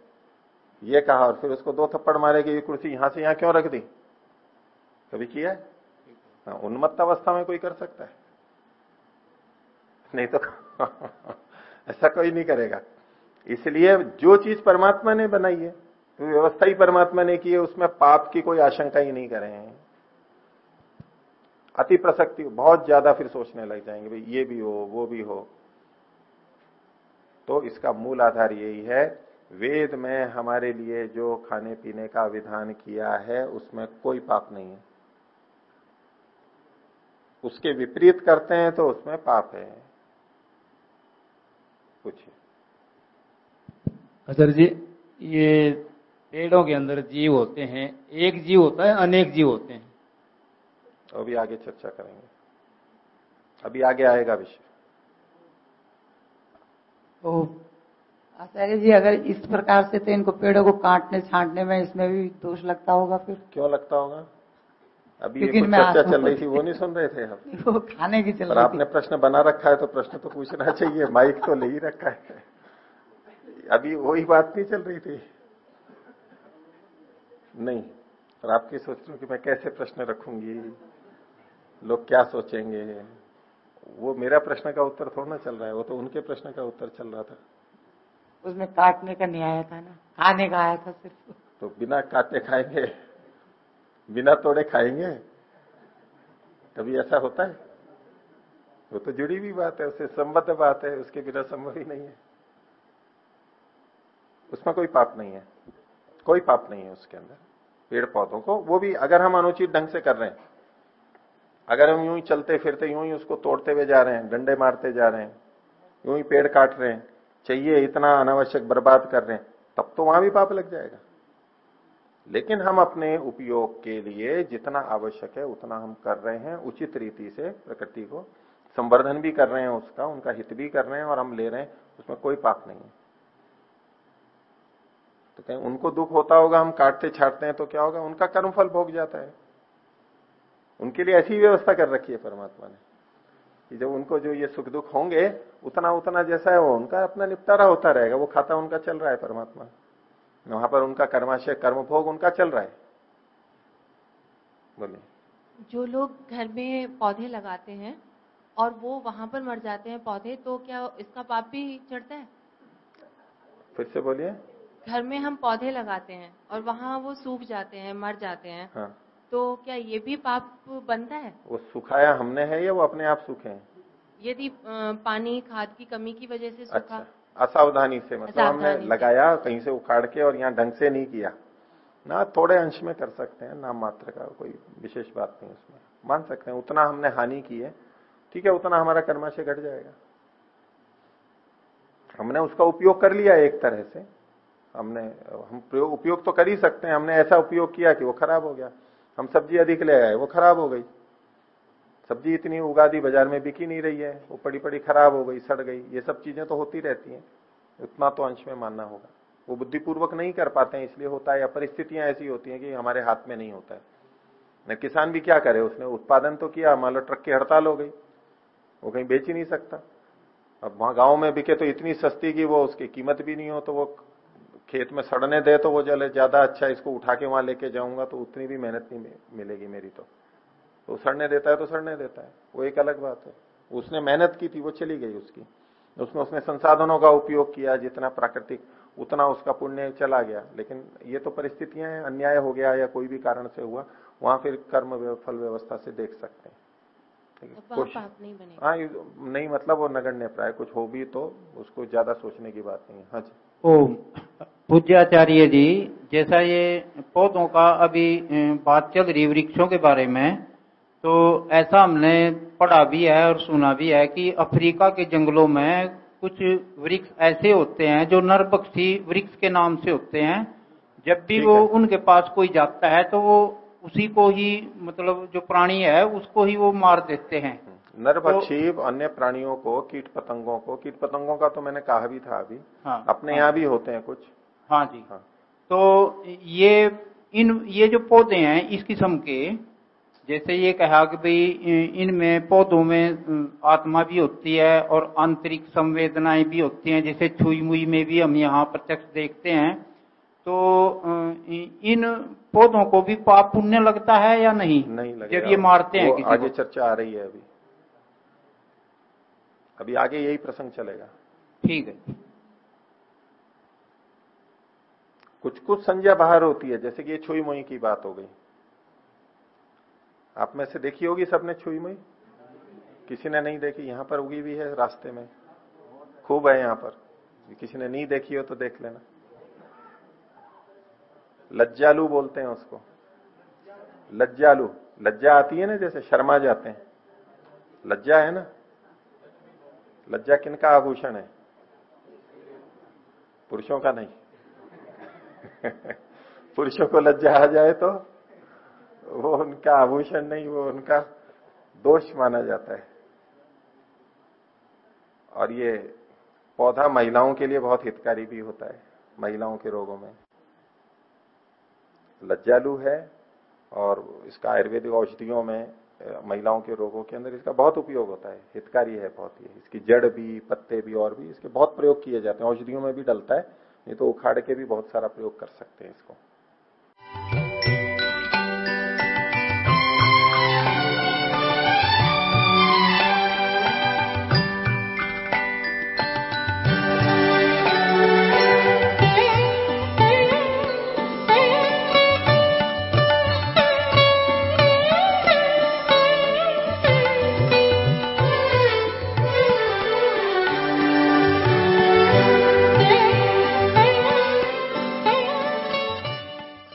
ये कहा और फिर उसको दो थप्पड़ मारे ये कुर्सी यहाँ से यहाँ क्यों रख दी? कभी किया है? हाँ, उन्मत्त अवस्था में कोई कर सकता है। नहीं तो (laughs) ऐसा कोई नहीं करेगा। इसलिए जो चीज़ परमात्मा ने बनाई है तो व्यवस्था ही परमात्मा ने की है उसमें पाप की कोई आशंका ही नहीं करे। अति प्रसक्ति बहुत ज़्यादा फिर सोचने लग जाएँगे भाई ये भी हो वो भी हो। तो इसका मूल आधार यही है वेद में हमारे लिए जो खाने पीने का विधान किया है उसमें कोई पाप नहीं है। उसके विपरीत करते हैं तो उसमें पाप है। पूछिए। सर जी ये पेड़ों के अंदर जीव होते हैं एक जीव होता है अनेक जीव होते हैं। अभी आगे चर्चा करेंगे। अभी आगे आएगा विषय। तो आचार्य जी अगर इस प्रकार से तो इनको पेड़ों को काटने छांटने में इसमें भी दोष लगता होगा फिर? क्यों लगता होगा? अभी चर्चा चल रही थी वो नहीं सुन रहे थे हम (laughs) वो खाने की चल रही आपने प्रश्न बना रखा है तो प्रश्न तो पूछना (laughs) चाहिए माइक तो ले ही रखा है। अभी वही बात नहीं चल रही थी। नहीं पर आपकी सोच रही हूँ कि मैं कैसे प्रश्न रखूँगी? लोग क्या सोचेंगे? वो मेरा प्रश्न का उत्तर थोड़ा ना चल रहा है वो तो उनके प्रश्न का उत्तर चल रहा था। उसमें काटने का नहीं आया था ना। खाने का आया था सिर्फ़। तो बिना काटे खाएँगे, बिना तोड़े खाएँगे? कभी ऐसा होता है? वो तो जुड़ी हुई बात है उससे संबद्ध बात है, उसके बिना संभव ही नहीं है। उसमें कोई पाप नहीं है। कोई पाप नहीं है उसके अंदर। पेड़ पौधों को, वो भी अगर हम अनुचित ढंग से कर रहे हैं। अगर हम यूँ ही चलते फिरते, यूँ ही उसको तोड़ते हुए जा रहे हैं, डंडे मारते जा रहे हैं, यूँ ही पेड़ काट रहे हैं चाहिए, इतना अनावश्यक बर्बाद कर रहे हैं, तब तो वहाँ भी पाप लग जाएगा। लेकिन हम अपने उपयोग के लिए जितना आवश्यक है, उतना हम कर रहे हैं, उचित रीति से प्रकृति को संवर्धन भी कर रहे हैं, उसका, उनका हित भी कर रहे हैं और हम ले रहे हैं, उसमें कोई पाप नहीं है। तो कहीं, उनको दुख होता होगा, हम काटते छाटते हैं तो क्या होगा? उनका कर्मफल भोग जाता है। उनके लिए ऐसी व्यवस्था कर रखी है परमात्मा ने। जब उनको जो ये सुख दुख होंगे उतना उतना जैसा है वो उनका अपना निपटारा होता रहेगा। वो खाता उनका चल रहा है परमात्मा। वहाँ पर उनका कर्माशय कर्म भोग उनका चल रहा है। बोलिए। जो लोग घर में पौधे लगाते हैं और वो वहाँ पर मर जाते हैं पौधे तो क्या इसका पाप भी चढ़ता है? फिर से बोलिए। घर में हम पौधे लगाते हैं और वहाँ वो सूख जाते हैं मर जाते हैं। हाँ। तो क्या ये भी पाप बनता है? वो सुखाया हमने है या वो अपने आप सूखे हैं? यदि पानी खाद की कमी की वजह से सूखा। अच्छा असावधानी से मतलब हमने लगाया कहीं से उखाड़ के और यहाँ ढंग से नहीं किया। ना थोड़े अंश में कर सकते हैं नाम मात्र का कोई विशेष बात नहीं उसमें। मान सकते हैं उतना हमने हानि की है। ठीक है उतना हमारा कर्माशय घट जाएगा। हमने उसका उपयोग कर लिया एक तरह से। हमने हम उपयोग तो कर ही सकते हैं हमने ऐसा उपयोग किया कि वो खराब हो गया। हम सब्ज़ी अधिक ले आए, वो खराब हो गई। सब्ज़ी इतनी उगा दी बाज़ार में बिकी नहीं रही है, वो पड़ी पड़ी खराब हो गई, सड़ गई। ये सब चीज़ें तो होती रहती हैं, उतना तो अंश में मानना होगा। वो बुद्धिपूर्वक नहीं कर पाते हैं, इसलिए होता है, या परिस्थितियाँ ऐसी होती हैं कि हमारे हाथ में नहीं होता है। न किसान भी क्या करे, उसने उत्पादन तो किया, मान लो ट्रक की हड़ताल हो गई, वो कहीं बेच ही नहीं सकता। अब वहाँ गाँव में बिके तो इतनी सस्ती की वो उसकी कीमत भी नहीं हो तो वो खेत में सड़ने दे तो वो जले ज़्यादा अच्छा इसको उठा के वहाँ लेके जाऊँगा तो उतनी भी मेहनत नहीं मिलेगी मेरी तो। तो सड़ने देता है तो सड़ने देता है वो एक अलग बात है। उसने मेहनत की थी वो चली गई उसकी। उसमें उसने संसाधनों का उपयोग किया जितना प्राकृतिक उतना उसका पुण्य चला गया। लेकिन ये तो परिस्थितियाँ हैं अन्याय हो गया या कोई भी कारण से हुआ वहाँ फिर कर्म फल व्यवस्था से देख सकते हैं। कुछ हाँ नहीं मतलब वो नगण्य प्राय कुछ हो भी तो उसको ज़्यादा सोचने की बात नहीं है। हाँ जी। ओम पूज्याचार्य जी जैसा ये पौधों का अभी बात चल रही वृक्षों के बारे में तो ऐसा हमने पढ़ा भी है और सुना भी है कि अफ्रीका के जंगलों में कुछ वृक्ष ऐसे होते हैं जो नरबक्षी वृक्ष के नाम से होते हैं। जब भी वो। उनके पास कोई जाता है तो वो उसी को ही मतलब जो प्राणी है उसको ही वो मार देते हैं। नर पक्षी अन्य प्राणियों को कीट पतंगों को कीट पतंगों का तो मैंने कहा भी था अभी। हाँ अपने हाँ, यहाँ भी होते हैं कुछ। हाँ जी। हाँ। तो ये इन ये जो पौधे हैं इस किस्म के जैसे ये कहा कि भाई इनमें पौधों में आत्मा भी होती है और आंतरिक संवेदनाएँ भी होती हैं जैसे छुई मुई में भी हम यहाँ प्रत्यक्ष देखते हैं। तो इन पौधों को भी पाप पुण्य लगता है या नहीं? नहीं लगेगा। जब ये मारते हैं किसी आगे चर्चा आ रही है अभी। अभी आगे यही प्रसंग चलेगा। ठीक है। कुछ कुछ संज्ञा बाहर होती है जैसे कि ये छुई मुई की बात हो गई। आप में से देखी होगी सबने छुई मुई किसी ने नहीं देखी यहाँ पर उगी भी है रास्ते में। खूब है यहाँ पर। किसी ने नहीं देखी हो तो देख लेना। लज्जालू बोलते हैं उसको। लज्जालू। लज्जा आती है ना जैसे शर्मा जाते हैं। लज्जा है ना? लज्जा किनका आभूषण है? पुरुषों का नहीं। (laughs) पुरुषों को लज्जा आ जाए तो वो उनका आभूषण नहीं, वो उनका दोष माना जाता है। और ये पौधा महिलाओं के लिए बहुत हितकारी भी होता है, महिलाओं के रोगों में। लज्जालू है और इसका आयुर्वेदिक औषधियों में महिलाओं के रोगों के अंदर इसका बहुत उपयोग होता है। हितकारी है बहुत ही इसकी जड़ भी, पत्ते भी और भी इसके बहुत प्रयोग किए जाते हैं। औषधियों में भी डलता है। नहीं तो उखाड़ के भी बहुत सारा प्रयोग कर सकते हैं इसको।